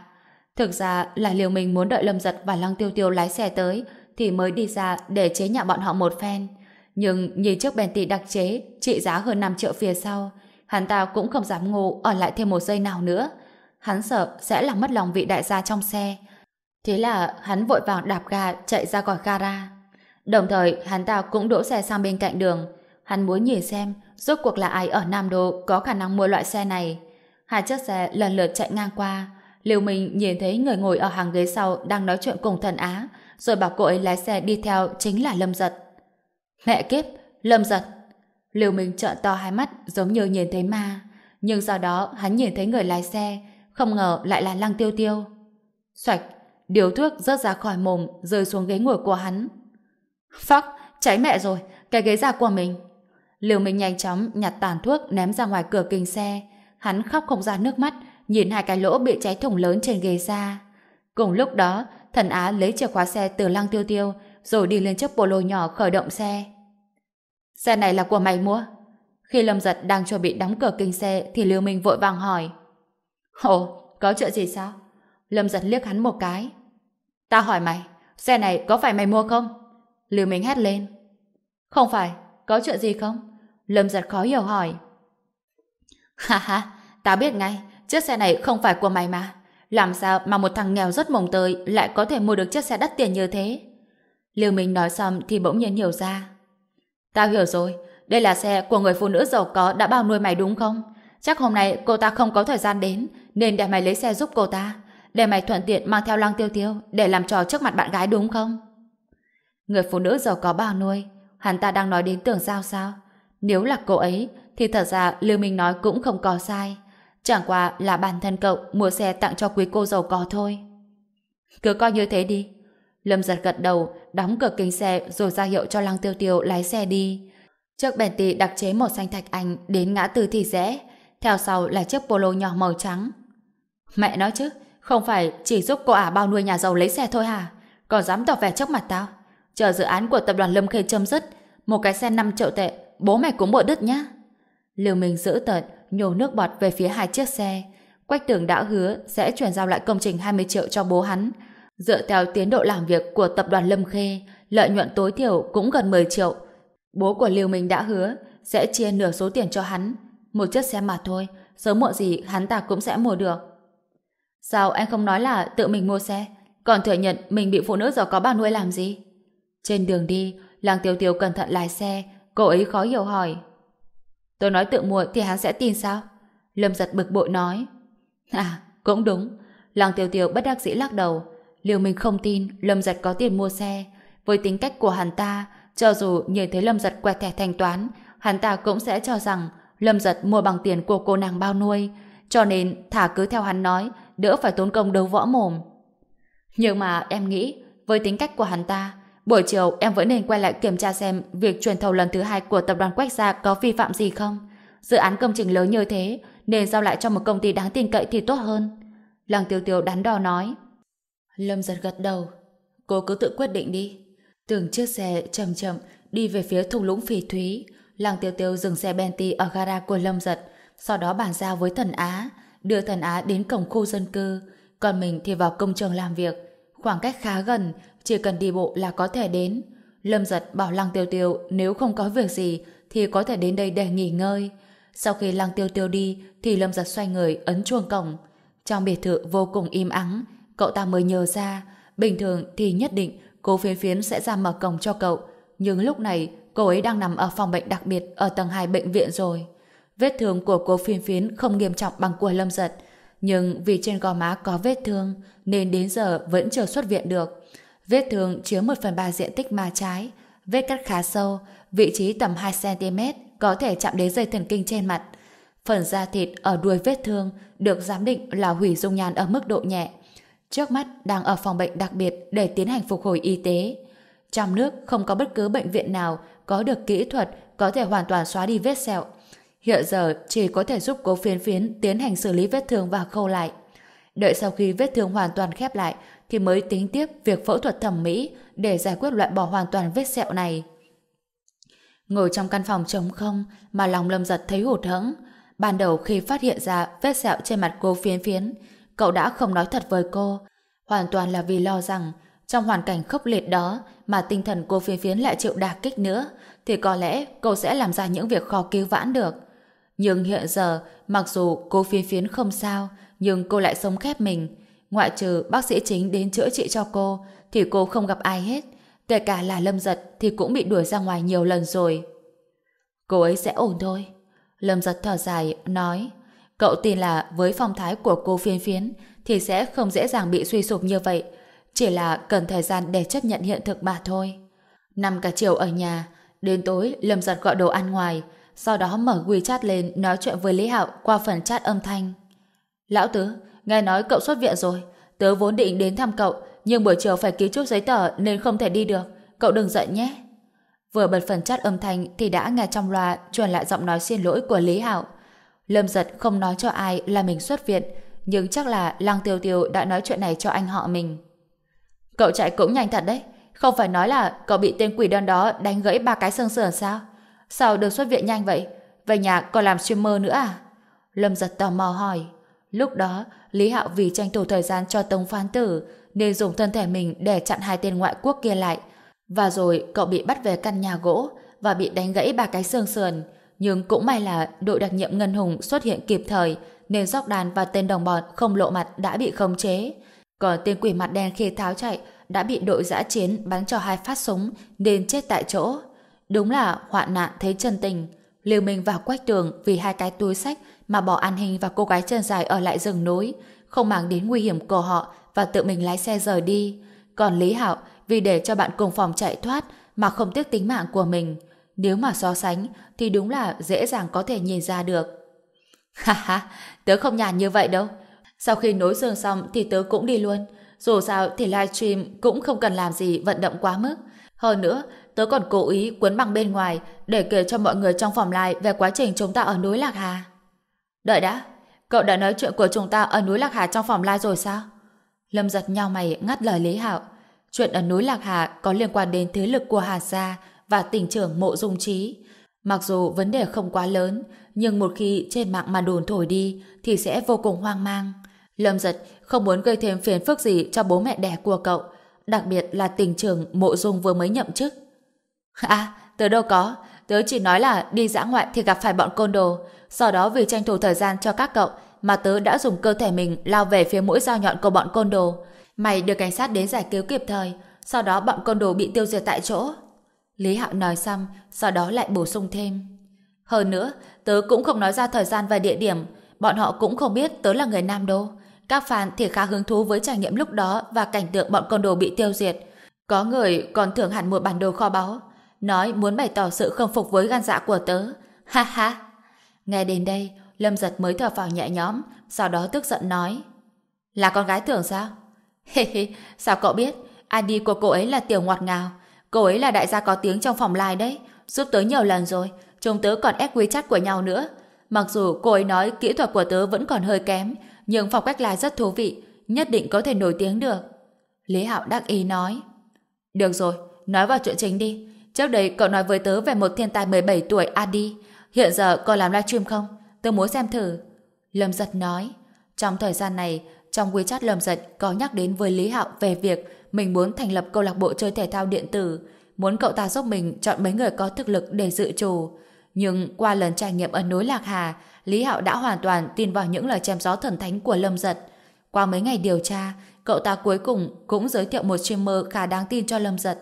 thực ra là liều mình muốn đợi Lâm Giật và Lăng Tiêu Tiêu lái xe tới thì mới đi ra để chế nhạo bọn họ một phen. Nhưng nhìn chiếc Bentley đặc chế trị giá hơn 5 triệu phía sau, hắn ta cũng không dám ngủ ở lại thêm một giây nào nữa. Hắn sợ sẽ làm mất lòng vị đại gia trong xe. Thế là hắn vội vàng đạp ga chạy ra khỏi gara. Đồng thời hắn ta cũng đỗ xe sang bên cạnh đường. Hắn muốn nhìn xem rốt cuộc là ai ở Nam Đô có khả năng mua loại xe này. Hai chiếc xe lần lượt chạy ngang qua. Liêu Minh nhìn thấy người ngồi ở hàng ghế sau đang nói chuyện cùng thần Á, rồi bảo cô ấy lái xe đi theo chính là Lâm Giật. Mẹ kiếp, Lâm Giật. liều Minh trợn to hai mắt giống như nhìn thấy ma. Nhưng sau đó hắn nhìn thấy người lái xe, không ngờ lại là Lăng Tiêu Tiêu. Xoạch, điều thuốc rớt ra khỏi mồm, rơi xuống ghế ngồi của hắn. Phắc, cháy mẹ rồi, cái ghế da của mình. liều Minh nhanh chóng nhặt tàn thuốc ném ra ngoài cửa kính xe. Hắn khóc không ra nước mắt, nhìn hai cái lỗ bị cháy thủng lớn trên ghế da. Cùng lúc đó, thần Á lấy chìa khóa xe từ lăng tiêu tiêu, rồi đi lên chiếc polo nhỏ khởi động xe. Xe này là của mày mua? Khi Lâm Giật đang chuẩn bị đóng cửa kinh xe thì Lưu Minh vội vàng hỏi. Ồ, có chuyện gì sao? Lâm Giật liếc hắn một cái. Ta hỏi mày, xe này có phải mày mua không? Lưu Minh hét lên. Không phải, có chuyện gì không? Lâm Giật khó hiểu hỏi. Ha ha, ta biết ngay, chiếc xe này không phải của mày mà. Làm sao mà một thằng nghèo rất mồng tơi lại có thể mua được chiếc xe đắt tiền như thế? Liêu Minh nói xong thì bỗng nhiên hiểu ra. Tao hiểu rồi, đây là xe của người phụ nữ giàu có đã bao nuôi mày đúng không? Chắc hôm nay cô ta không có thời gian đến, nên để mày lấy xe giúp cô ta. Để mày thuận tiện mang theo lăng tiêu tiêu để làm trò trước mặt bạn gái đúng không? Người phụ nữ giàu có bao nuôi, hắn ta đang nói đến tưởng giao sao? Nếu là cô ấy, thì thật ra Lưu Minh nói cũng không có sai. Chẳng qua là bản thân cậu mua xe tặng cho quý cô giàu có thôi. Cứ coi như thế đi. Lâm giật gật đầu, đóng cửa kính xe rồi ra hiệu cho Lăng Tiêu Tiêu lái xe đi. Chiếc tị đặc chế màu xanh thạch anh đến ngã tư thì rẽ. Theo sau là chiếc polo nhỏ màu trắng. Mẹ nói chứ, không phải chỉ giúp cô ả bao nuôi nhà giàu lấy xe thôi hả? Còn dám tỏ vẻ trước mặt tao? Chờ dự án của tập đoàn Lâm Khê chấm dứt, một cái xe 5 triệu tệ, bố mày cũng bộ đứt nhá. Liều mình giữ tợn, nhổ nước bọt về phía hai chiếc xe. Quách tường đã hứa sẽ chuyển giao lại công trình 20 triệu cho bố hắn. Dựa theo tiến độ làm việc của tập đoàn Lâm Khê, lợi nhuận tối thiểu cũng gần 10 triệu. Bố của Liêu Minh đã hứa sẽ chia nửa số tiền cho hắn. Một chiếc xe mà thôi, sớm muộn gì hắn ta cũng sẽ mua được. Sao anh không nói là tự mình mua xe, còn thừa nhận mình bị phụ nữ giàu có bao nuôi làm gì? Trên đường đi, Làng Tiêu Tiêu cẩn thận lái xe, cô ấy khó hiểu hỏi. Tôi nói tự mua thì hắn sẽ tin sao? Lâm giật bực bội nói. À, cũng đúng. Làng Tiêu Tiêu bất đắc dĩ lắc đầu. Liêu Minh không tin Lâm giật có tiền mua xe. Với tính cách của hắn ta, cho dù nhìn thấy Lâm giật quẹt thẻ thanh toán, hắn ta cũng sẽ cho rằng Lâm giật mua bằng tiền của cô nàng bao nuôi. Cho nên thả cứ theo hắn nói, đỡ phải tốn công đấu võ mồm. Nhưng mà em nghĩ, với tính cách của hắn ta, buổi chiều em vẫn nên quay lại kiểm tra xem việc truyền thầu lần thứ hai của tập đoàn Quách Gia có vi phạm gì không. Dự án công trình lớn như thế, nên giao lại cho một công ty đáng tin cậy thì tốt hơn. Lăng Tiêu Tiêu đắn đo nói. Lâm giật gật đầu. Cô cứ tự quyết định đi. Từng chiếc xe chậm chậm đi về phía thung lũng phỉ thúy. Lăng Tiêu Tiêu dừng xe Bentley ở gara của Lâm giật, sau đó bàn giao với thần Á, đưa thần Á đến cổng khu dân cư, còn mình thì vào công trường làm việc. Khoảng cách khá gần, chỉ cần đi bộ là có thể đến. Lâm giật bảo Lăng Tiêu Tiêu nếu không có việc gì thì có thể đến đây để nghỉ ngơi. Sau khi Lăng Tiêu Tiêu đi thì Lâm giật xoay người ấn chuông cổng. Trong biệt thự vô cùng im ắng, cậu ta mới nhớ ra, bình thường thì nhất định cô phiến phiến sẽ ra mở cổng cho cậu. Nhưng lúc này, cô ấy đang nằm ở phòng bệnh đặc biệt ở tầng 2 bệnh viện rồi. Vết thương của cô phiến phiến không nghiêm trọng bằng của Lâm giật, nhưng vì trên gò má có vết thương nên đến giờ vẫn chưa xuất viện được. Vết thương chiếm 1 phần 3 diện tích má trái, vết cắt khá sâu, vị trí tầm 2cm, có thể chạm đến dây thần kinh trên mặt. Phần da thịt ở đuôi vết thương được giám định là hủy dung nhan ở mức độ nhẹ. Trước mắt đang ở phòng bệnh đặc biệt để tiến hành phục hồi y tế. Trong nước không có bất cứ bệnh viện nào có được kỹ thuật có thể hoàn toàn xóa đi vết sẹo. Hiện giờ chỉ có thể giúp cố phiến phiến tiến hành xử lý vết thương và khâu lại. Đợi sau khi vết thương hoàn toàn khép lại thì mới tính tiếp việc phẫu thuật thẩm mỹ để giải quyết loại bỏ hoàn toàn vết sẹo này. Ngồi trong căn phòng trống không mà lòng lâm giật thấy hụt hẫng. Ban đầu khi phát hiện ra vết sẹo trên mặt cô phiến phiến, cậu đã không nói thật với cô. Hoàn toàn là vì lo rằng trong hoàn cảnh khốc liệt đó mà tinh thần cô phiến phiến lại chịu đả kích nữa thì có lẽ cô sẽ làm ra những việc khó cứu vãn được. Nhưng hiện giờ, mặc dù cô phiến phiến không sao, nhưng cô lại sống khép mình. Ngoại trừ bác sĩ chính đến chữa trị cho cô, thì cô không gặp ai hết. Kể cả là Lâm Giật thì cũng bị đuổi ra ngoài nhiều lần rồi. Cô ấy sẽ ổn thôi. Lâm Giật thở dài, nói Cậu tin là với phong thái của cô phiên phiến thì sẽ không dễ dàng bị suy sụp như vậy. Chỉ là cần thời gian để chấp nhận hiện thực mà thôi. Nằm cả chiều ở nhà, đến tối Lâm Giật gọi đồ ăn ngoài, sau đó mở WeChat lên nói chuyện với Lý Hạo qua phần chat âm thanh. Lão Tứ, nghe nói cậu xuất viện rồi. Tớ vốn định đến thăm cậu, nhưng buổi chiều phải ký chút giấy tờ nên không thể đi được. Cậu đừng giận nhé. Vừa bật phần chat âm thanh thì đã nghe trong loa truyền lại giọng nói xin lỗi của Lý Hạo. Lâm giật không nói cho ai là mình xuất viện, nhưng chắc là Lăng Tiêu Tiêu đã nói chuyện này cho anh họ mình. Cậu chạy cũng nhanh thật đấy. Không phải nói là cậu bị tên quỷ đơn đó đánh gãy ba cái xương sườn sao? Sao được xuất viện nhanh vậy? Về nhà còn làm streamer nữa à? Lâm giật tò mò hỏi. Lúc đó, Lý Hạo vì tranh thủ thời gian cho Tống Phán Tử nên dùng thân thể mình để chặn hai tên ngoại quốc kia lại. Và rồi cậu bị bắt về căn nhà gỗ và bị đánh gãy ba cái xương sườn. Nhưng cũng may là đội đặc nhiệm Ngân Hùng xuất hiện kịp thời nên Dóc Đàn và tên đồng bọn không lộ mặt đã bị khống chế. Còn tên quỷ mặt đen khi tháo chạy đã bị đội giã chiến bắn cho hai phát súng nên chết tại chỗ. Đúng là hoạn nạn thấy chân tình. Liêu Minh vào quách tường vì hai cái túi sách mà bỏ an hình và cô gái chân dài ở lại rừng núi, không mang đến nguy hiểm của họ và tự mình lái xe rời đi. Còn Lý Hạo vì để cho bạn cùng phòng chạy thoát mà không tiếc tính mạng của mình. Nếu mà so sánh thì đúng là dễ dàng có thể nhìn ra được. Ha ha, tớ không nhàn như vậy đâu. Sau khi nối giường xong thì tớ cũng đi luôn. Dù sao thì livestream cũng không cần làm gì vận động quá mức. Hơn nữa, tớ còn cố ý quấn bằng bên ngoài để kể cho mọi người trong phòng live về quá trình chúng ta ở núi Lạc Hà. Đợi đã, cậu đã nói chuyện của chúng ta ở núi Lạc Hà trong phòng live rồi sao? Lâm giật nhau mày ngắt lời Lý Hạo. Chuyện ở núi Lạc Hà có liên quan đến thế lực của Hà Gia và tỉnh trưởng Mộ Dung Trí. Mặc dù vấn đề không quá lớn, nhưng một khi trên mạng mà đồn thổi đi thì sẽ vô cùng hoang mang. Lâm giật không muốn gây thêm phiền phức gì cho bố mẹ đẻ của cậu, đặc biệt là tỉnh trưởng Mộ Dung vừa mới nhậm chức. À, tớ đâu có, tớ chỉ nói là đi dã ngoại thì gặp phải bọn côn đồ, sau đó vì tranh thủ thời gian cho các cậu mà tớ đã dùng cơ thể mình lao về phía mũi dao nhọn của bọn côn đồ. Mày được cảnh sát đến giải cứu kịp thời, sau đó bọn côn đồ bị tiêu diệt tại chỗ. Lý Hạo nói xong, sau đó lại bổ sung thêm. Hơn nữa, tớ cũng không nói ra thời gian và địa điểm, bọn họ cũng không biết tớ là người Nam Đô. Các fan thì khá hứng thú với trải nghiệm lúc đó và cảnh tượng bọn côn đồ bị tiêu diệt. Có người còn thưởng hẳn một bản đồ kho báu, nói muốn bày tỏ sự không phục với gan dạ của tớ. Ha ha! Nghe đến đây, Lâm Giật mới thở phào nhẹ nhõm, sau đó tức giận nói. Là con gái tưởng sao? Hê hê, sao cậu biết? ID của cô ấy là Tiểu Ngọt Ngào. Cô ấy là đại gia có tiếng trong phòng live đấy. Giúp tớ nhiều lần rồi. Chúng tớ còn ép quy chắc của nhau nữa. Mặc dù cô ấy nói kỹ thuật của tớ vẫn còn hơi kém, nhưng phong cách live rất thú vị. Nhất định có thể nổi tiếng được. Lý Hạo đắc ý nói. Được rồi, nói vào chuyện chính đi. Trước đây cậu nói với tớ về một thiên tài 17 tuổi Adi. Hiện giờ cậu làm livestream không? Tớ muốn xem thử. Lâm Giật nói. Trong thời gian này, trong WeChat Lâm Giật có nhắc đến với Lý Hạo về việc mình muốn thành lập câu lạc bộ chơi thể thao điện tử, muốn cậu ta giúp mình chọn mấy người có thực lực để dự trù. Nhưng qua lần trải nghiệm ở núi Lạc Hà, Lý Hạo đã hoàn toàn tin vào những lời chém gió thần thánh của Lâm Giật. Qua mấy ngày điều tra, cậu ta cuối cùng cũng giới thiệu một streamer khá đáng tin cho Lâm Giật.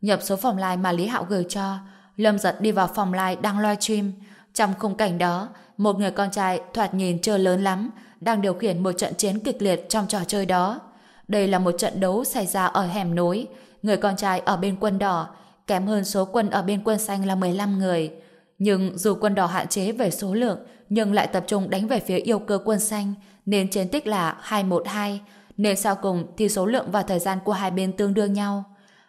Nhập số phòng live mà Lý Hạo gửi cho, Lâm Giật đi vào phòng live đang live stream. Trong khung cảnh đó, một người con trai thoạt nhìn chưa lớn lắm, đang điều khiển một trận chiến kịch liệt trong trò chơi đó. Đây là một trận đấu xảy ra ở hẻm núi. Người con trai ở bên quân đỏ, kém hơn số quân ở bên quân xanh là 15 người. Nhưng dù quân đỏ hạn chế về số lượng, nhưng lại tập trung đánh về phía yêu cơ quân xanh, nên chiến tích là 212, nên sau cùng thì số lượng và thời gian của hai bên tương đương nhau.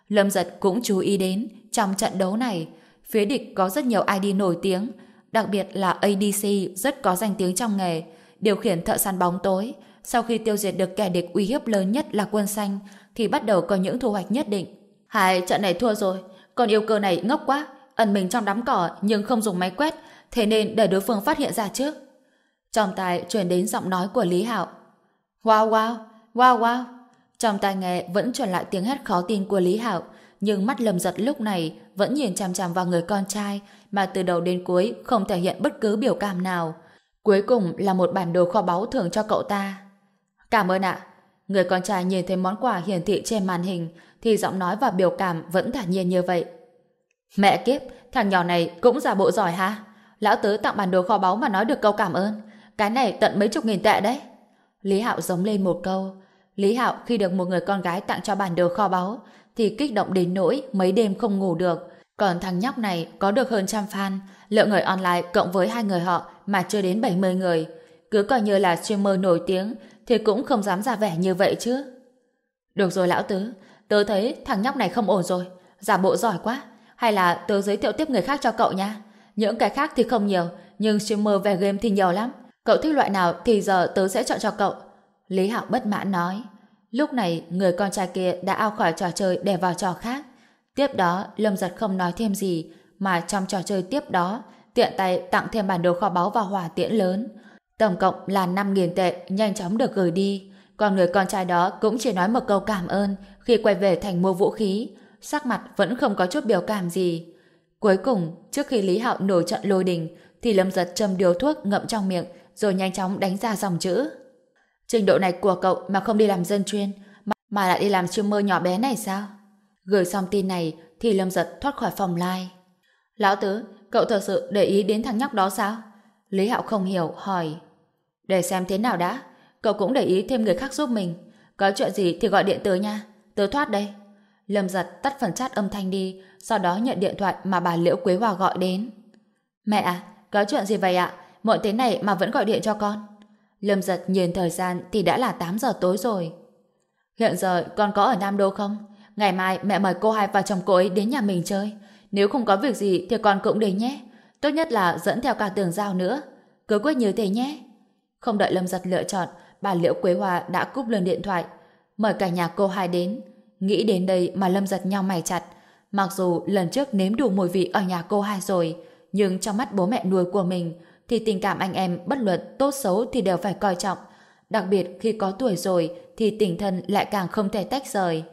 Lâm Giật cũng chú ý đến, trong trận đấu này, phía địch có rất nhiều ID nổi tiếng, đặc biệt là ADC rất có danh tiếng trong nghề, điều khiển thợ săn bóng tối. Sau khi tiêu diệt được kẻ địch uy hiếp lớn nhất là quân xanh, thì bắt đầu có những thu hoạch nhất định. Hai trận này thua rồi, còn yêu cơ này ngốc quá, ẩn mình trong đám cỏ nhưng không dùng máy quét, thế nên để đối phương phát hiện ra trước. Trong tai truyền đến giọng nói của Lý Hạo. Wow wow, wow wow. Trong tai nghe vẫn truyền lại tiếng hét khó tin của Lý Hạo, nhưng mắt lầm giật lúc này vẫn nhìn chằm chằm vào người con trai mà từ đầu đến cuối không thể hiện bất cứ biểu cảm nào. Cuối cùng là một bản đồ kho báu thưởng cho cậu ta. Cảm ơn ạ. Người con trai nhìn thấy món quà hiển thị trên màn hình thì giọng nói và biểu cảm vẫn thản nhiên như vậy. Mẹ kiếp, thằng nhỏ này cũng giả bộ giỏi ha. Lão tứ tặng bản đồ kho báu mà nói được câu cảm ơn. Cái này tận mấy chục nghìn tệ đấy. Lý Hạo giống lên một câu. Lý Hạo khi được một người con gái tặng cho bản đồ kho báu thì kích động đến nỗi mấy đêm không ngủ được. Còn thằng nhóc này có được hơn trăm fan, lượng người online cộng với hai người họ mà chưa đến 70 người. Cứ coi như là streamer nổi tiếng thì cũng không dám ra vẻ như vậy chứ. Được rồi lão tứ, tớ thấy thằng nhóc này không ổn rồi, giả bộ giỏi quá. Hay là tớ giới thiệu tiếp người khác cho cậu nha. Những cái khác thì không nhiều, nhưng streamer về game thì nhiều lắm. Cậu thích loại nào thì giờ tớ sẽ chọn cho cậu. Lý Hạo bất mãn nói. Lúc này, người con trai kia đã ao khỏi trò chơi để vào trò khác. Tiếp đó, Lâm Giật không nói thêm gì, mà trong trò chơi tiếp đó, tiện tay tặng thêm bản đồ kho báu và hỏa tiễn lớn. Tổng cộng là 5.000 tệ nhanh chóng được gửi đi. Còn người con trai đó cũng chỉ nói một câu cảm ơn khi quay về thành mua vũ khí. Sắc mặt vẫn không có chút biểu cảm gì. Cuối cùng, trước khi Lý Hạo nổi trận lôi đình, thì Lâm Giật châm điều thuốc ngậm trong miệng, rồi nhanh chóng đánh ra dòng chữ. Trình độ này của cậu mà không đi làm dân chuyên, mà, lại đi làm mơ nhỏ bé này sao? Gửi xong tin này, thì Lâm Giật thoát khỏi phòng lai. Lão Tứ, cậu thật sự để ý đến thằng nhóc đó sao? Lý Hạo không hiểu, hỏi. Để xem thế nào đã, cậu cũng để ý thêm người khác giúp mình. Có chuyện gì thì gọi điện tới nha, tớ thoát đây. Lâm giật tắt phần chat âm thanh đi, sau đó nhận điện thoại mà bà Liễu Quế Hòa gọi đến. Mẹ à, có chuyện gì vậy ạ? Muộn thế này mà vẫn gọi điện cho con. Lâm giật nhìn thời gian thì đã là 8 giờ tối rồi. Hiện giờ con có ở Nam Đô không? Ngày mai mẹ mời cô hai và chồng cô ấy đến nhà mình chơi. Nếu không có việc gì thì con cũng đến nhé. Tốt nhất là dẫn theo cả tường giao nữa. Cứ quyết như thế nhé. Không đợi Lâm giật lựa chọn, bà Liễu Quế Hoa đã cúp lần điện thoại. Mời cả nhà cô hai đến. Nghĩ đến đây mà Lâm giật nhau mày chặt. Mặc dù lần trước nếm đủ mùi vị ở nhà cô hai rồi, nhưng trong mắt bố mẹ nuôi của mình, thì tình cảm anh em bất luận tốt xấu thì đều phải coi trọng. Đặc biệt khi có tuổi rồi thì tình thân lại càng không thể tách rời.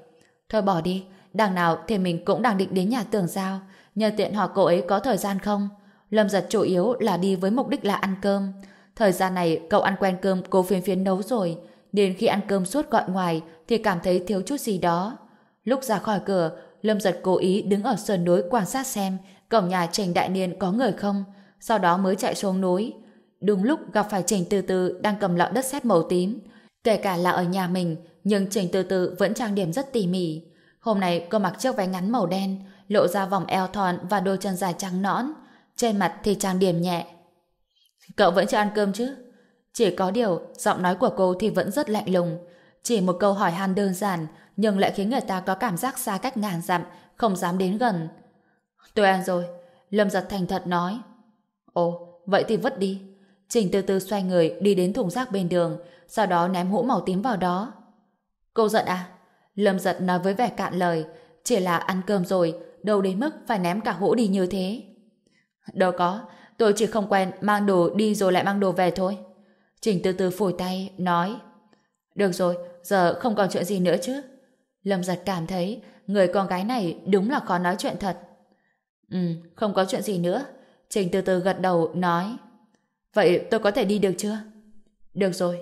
Thôi bỏ đi, đằng nào thì mình cũng đang định đến nhà tường giao, nhờ tiện họ cô ấy có thời gian không. Lâm giật chủ yếu là đi với mục đích là ăn cơm. Thời gian này cậu ăn quen cơm cô phiên phiến nấu rồi, nên khi ăn cơm suốt gọi ngoài thì cảm thấy thiếu chút gì đó. Lúc ra khỏi cửa, Lâm giật cố ý đứng ở sườn núi quan sát xem cổng nhà Trình Đại Niên có người không, sau đó mới chạy xuống núi. Đúng lúc gặp phải Trình Từ Từ đang cầm lọ đất sét màu tím. Kể cả là ở nhà mình, nhưng Trình Từ Từ vẫn trang điểm rất tỉ mỉ. Hôm nay cô mặc chiếc váy ngắn màu đen, lộ ra vòng eo thon và đôi chân dài trắng nõn. Trên mặt thì trang điểm nhẹ. Cậu vẫn chưa ăn cơm chứ? Chỉ có điều, giọng nói của cô thì vẫn rất lạnh lùng. Chỉ một câu hỏi han đơn giản, nhưng lại khiến người ta có cảm giác xa cách ngàn dặm, không dám đến gần. Tôi ăn rồi. Lâm giật thành thật nói. Ồ, vậy thì vứt đi. Trình từ từ xoay người đi đến thùng rác bên đường, sau đó ném hũ màu tím vào đó. Cô giận à? Lâm giật nói với vẻ cạn lời, chỉ là ăn cơm rồi, đâu đến mức phải ném cả hũ đi như thế. Đâu có, tôi chỉ không quen mang đồ đi rồi lại mang đồ về thôi. Trình từ từ phủi tay, nói Được rồi, giờ không còn chuyện gì nữa chứ. Lâm giật cảm thấy người con gái này đúng là khó nói chuyện thật. Ừ, không có chuyện gì nữa. Trình từ từ gật đầu, nói Vậy tôi có thể đi được chưa? Được rồi.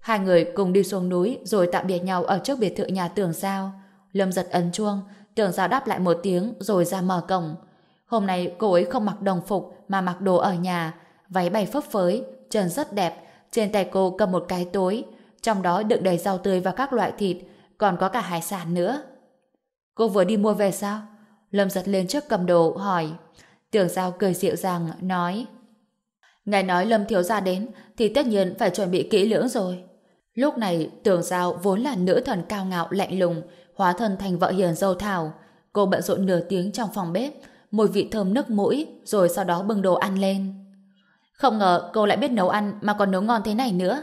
Hai người cùng đi xuống núi rồi tạm biệt nhau ở trước biệt thự nhà tưởng giao. Lâm giật ấn chuông, tưởng giao đáp lại một tiếng rồi ra mở cổng. Hôm nay cô ấy không mặc đồng phục mà mặc đồ ở nhà, váy bay phấp phới, chân rất đẹp, trên tay cô cầm một cái túi, trong đó đựng đầy rau tươi và các loại thịt, còn có cả hải sản nữa. Cô vừa đi mua về sao? Lâm giật lên trước cầm đồ, hỏi. Tưởng giao cười dịu dàng, nói Ngài nói Lâm thiếu gia đến thì tất nhiên phải chuẩn bị kỹ lưỡng rồi. Lúc này tưởng giao vốn là nữ thần cao ngạo lạnh lùng, hóa thân thành vợ hiền dâu thảo. Cô bận rộn nửa tiếng trong phòng bếp, mùi vị thơm nức mũi, rồi sau đó bưng đồ ăn lên. Không ngờ cô lại biết nấu ăn mà còn nấu ngon thế này nữa.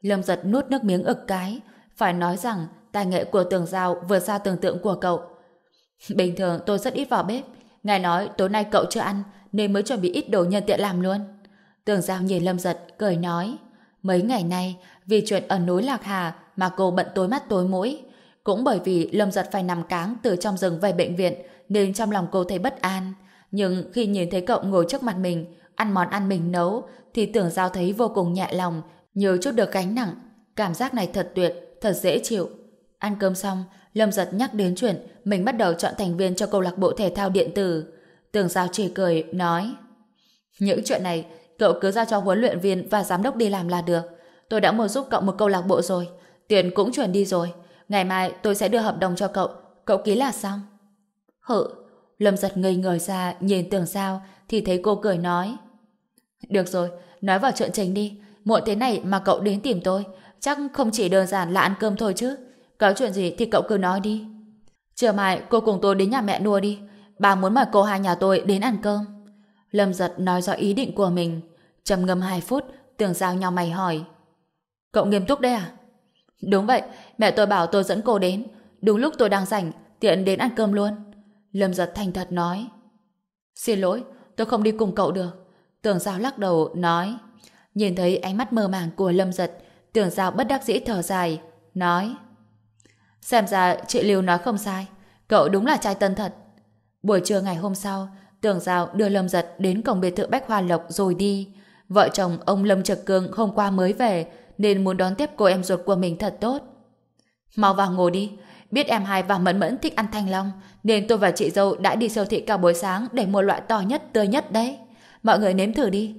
Lâm giật nuốt nước miếng ực cái, phải nói rằng tài nghệ của tường giao vượt xa tưởng tượng của cậu. Bình thường tôi rất ít vào bếp, Nghe nói tối nay cậu chưa ăn nên mới chuẩn bị ít đồ nhân tiện làm luôn. Tường giao nhìn Lâm giật, cười nói mấy ngày nay vì chuyện ở núi Lạc Hà mà cô bận tối mắt tối mũi. Cũng bởi vì Lâm giật phải nằm cáng từ trong rừng về bệnh viện nên trong lòng cô thấy bất an. Nhưng khi nhìn thấy cậu ngồi trước mặt mình, ăn món ăn mình nấu, thì tưởng giao thấy vô cùng nhẹ lòng, nhớ chút được gánh nặng. Cảm giác này thật tuyệt, thật dễ chịu. Ăn cơm xong, Lâm giật nhắc đến chuyện mình bắt đầu chọn thành viên cho câu lạc bộ thể thao điện tử. Tưởng giao chỉ cười, nói Những chuyện này, cậu cứ giao cho huấn luyện viên và giám đốc đi làm là được. Tôi đã mua giúp cậu một câu lạc bộ rồi, tiền cũng chuyển đi rồi. Ngày mai tôi sẽ đưa hợp đồng cho cậu, cậu ký là xong. Hự, Lâm giật ngây người ra nhìn tường sao thì thấy cô cười nói. Được rồi, nói vào chuyện chính đi. Muộn thế này mà cậu đến tìm tôi chắc không chỉ đơn giản là ăn cơm thôi chứ. Có chuyện gì thì cậu cứ nói đi. Chiều mai cô cùng tôi đến nhà mẹ nuôi đi. Bà muốn mời cô hai nhà tôi đến ăn cơm. Lâm giật nói rõ ý định của mình. Trầm ngâm hai phút Tường giao nhau mày hỏi. Cậu nghiêm túc đấy à? Đúng vậy, mẹ tôi bảo tôi dẫn cô đến. Đúng lúc tôi đang rảnh Tiện đến ăn cơm luôn. Lâm giật thành thật nói. Xin lỗi, tôi không đi cùng cậu được. Tưởng Giao lắc đầu, nói. Nhìn thấy ánh mắt mơ màng của Lâm giật Tưởng Giao bất đắc dĩ thở dài Nói. Xem ra chị Lưu nói không sai Cậu đúng là trai tân thật. Buổi trưa ngày hôm sau Tưởng Giao đưa Lâm giật đến cổng biệt thự Bách Hoa Lộc rồi đi. Vợ chồng ông Lâm Trực Cương hôm qua mới về Nên muốn đón tiếp cô em ruột của mình thật tốt. Mau vào ngồi đi Biết em hai và Mẫn Mẫn thích ăn thanh long, nên tôi và chị dâu đã đi siêu thị cả buổi sáng để mua loại to nhất, tươi nhất đấy. Mọi người nếm thử đi.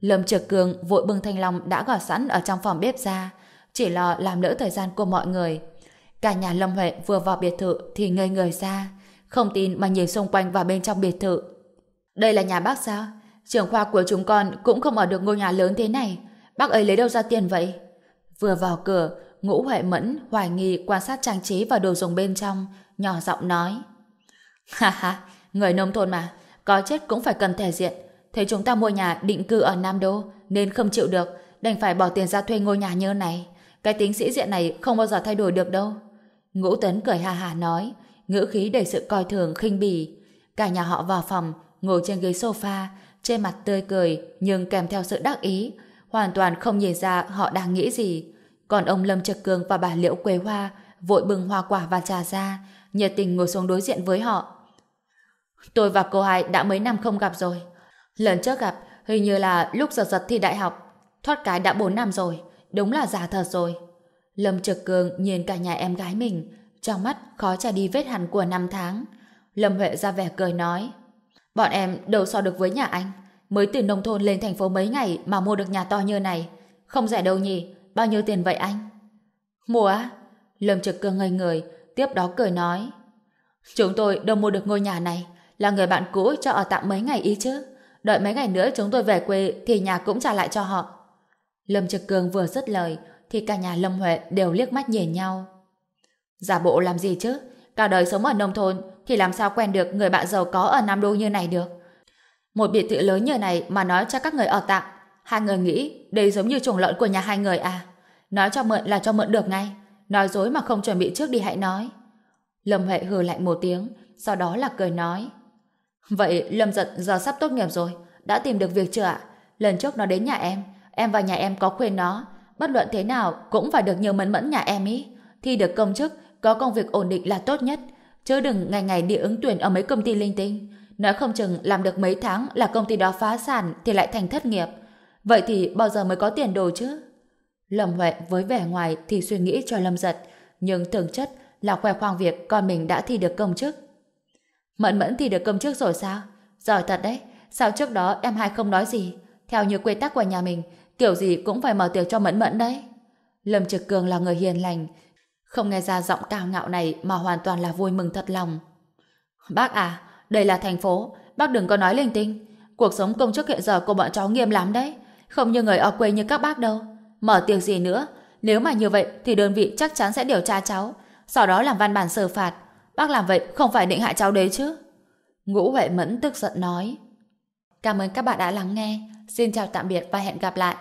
Lâm Trực Cường vội bưng thanh long đã gọt sẵn ở trong phòng bếp ra, chỉ lo làm lỡ thời gian của mọi người. Cả nhà Lâm Huệ vừa vào biệt thự thì ngây người ra, không tin mà nhìn xung quanh vào bên trong biệt thự. Đây là nhà bác sao? Trưởng khoa của chúng con cũng không ở được ngôi nhà lớn thế này. Bác ấy lấy đâu ra tiền vậy? Vừa vào cửa, Ngũ Huệ Mẫn hoài nghi quan sát trang trí và đồ dùng bên trong, nhỏ giọng nói. Ha ha, người nông thôn mà, có chết cũng phải cần thể diện. thế chúng ta mua nhà định cư ở Nam Đô, nên không chịu được, đành phải bỏ tiền ra thuê ngôi nhà như này. Cái tính sĩ diện này không bao giờ thay đổi được đâu. Ngũ Tấn cười ha hà nói, ngữ khí đầy sự coi thường khinh bỉ. Cả nhà họ vào phòng, ngồi trên ghế sofa, trên mặt tươi cười nhưng kèm theo sự đắc ý, hoàn toàn không nhìn ra họ đang nghĩ gì. Còn ông Lâm Trực Cường và bà Liễu Quế Hoa vội bưng hoa quả và trà ra, nhiệt tình ngồi xuống đối diện với họ. Tôi và cô hai đã mấy năm không gặp rồi. Lần trước gặp, hình như là lúc giật giật thi đại học. Thoát cái đã 4 năm rồi, đúng là già thật rồi. Lâm Trực Cường nhìn cả nhà em gái mình, trong mắt khó trả đi vết hằn của năm tháng. Lâm Huệ ra vẻ cười nói, bọn em đâu so được với nhà anh. Mới từ nông thôn lên thành phố mấy ngày mà mua được nhà to như này. Không rẻ đâu nhỉ, Bao nhiêu tiền vậy anh? Mua á? Lâm Trực cường ngây người, tiếp đó cười nói. Chúng tôi đâu mua được ngôi nhà này, là người bạn cũ cho ở tạm mấy ngày ý chứ. Đợi mấy ngày nữa chúng tôi về quê thì nhà cũng trả lại cho họ. Lâm Trực Cường vừa dứt lời, thì cả nhà Lâm Huệ đều liếc mắt nhìn nhau. Giả bộ làm gì chứ? Cả đời sống ở nông thôn thì làm sao quen được người bạn giàu có ở Nam Đô như này được? Một biệt thự lớn như này mà nói cho các người ở tạm. Hai người nghĩ đây giống như chuồng lợn của nhà hai người à? Nói cho mượn là cho mượn được ngay. Nói dối mà không chuẩn bị trước đi hãy nói. Lâm Huệ hừ lạnh một tiếng, sau đó là cười nói. Vậy Lâm Giật giờ sắp tốt nghiệp rồi, đã tìm được việc chưa ạ? Lần trước nó đến nhà em, em và nhà em có khuyên nó, bất luận thế nào cũng phải được nhiều mẫn mẫn nhà em ý. Thi được công chức, có công việc ổn định là tốt nhất, chứ đừng ngày ngày đi ứng tuyển ở mấy công ty linh tinh. Nói không chừng làm được mấy tháng là công ty đó phá sản thì lại thành thất nghiệp. Vậy thì bao giờ mới có tiền đồ chứ? Lâm Huệ với vẻ ngoài thì suy nghĩ cho Lâm Giật, nhưng thực chất là khoe khoang việc con mình đã thi được công chức. Mẫn mẫn thì được công chức rồi sao? Giỏi thật đấy, sao trước đó em hai không nói gì? Theo như quy tắc của nhà mình, kiểu gì cũng phải mở tiệc cho mẫn mẫn đấy. Lâm Trực Cường là người hiền lành, không nghe ra giọng cao ngạo này mà hoàn toàn là vui mừng thật lòng. Bác à, đây là thành phố, bác đừng có nói linh tinh. Cuộc sống công chức hiện giờ của bọn cháu nghiêm lắm đấy, không như người ở quê như các bác đâu. Mở tiệc gì nữa, nếu mà như vậy thì đơn vị chắc chắn sẽ điều tra cháu, sau đó làm văn bản xử phạt. Bác làm vậy không phải định hại cháu đấy chứ? Ngũ Huệ Mẫn tức giận nói. Cảm ơn các bạn đã lắng nghe. Xin chào tạm biệt và hẹn gặp lại.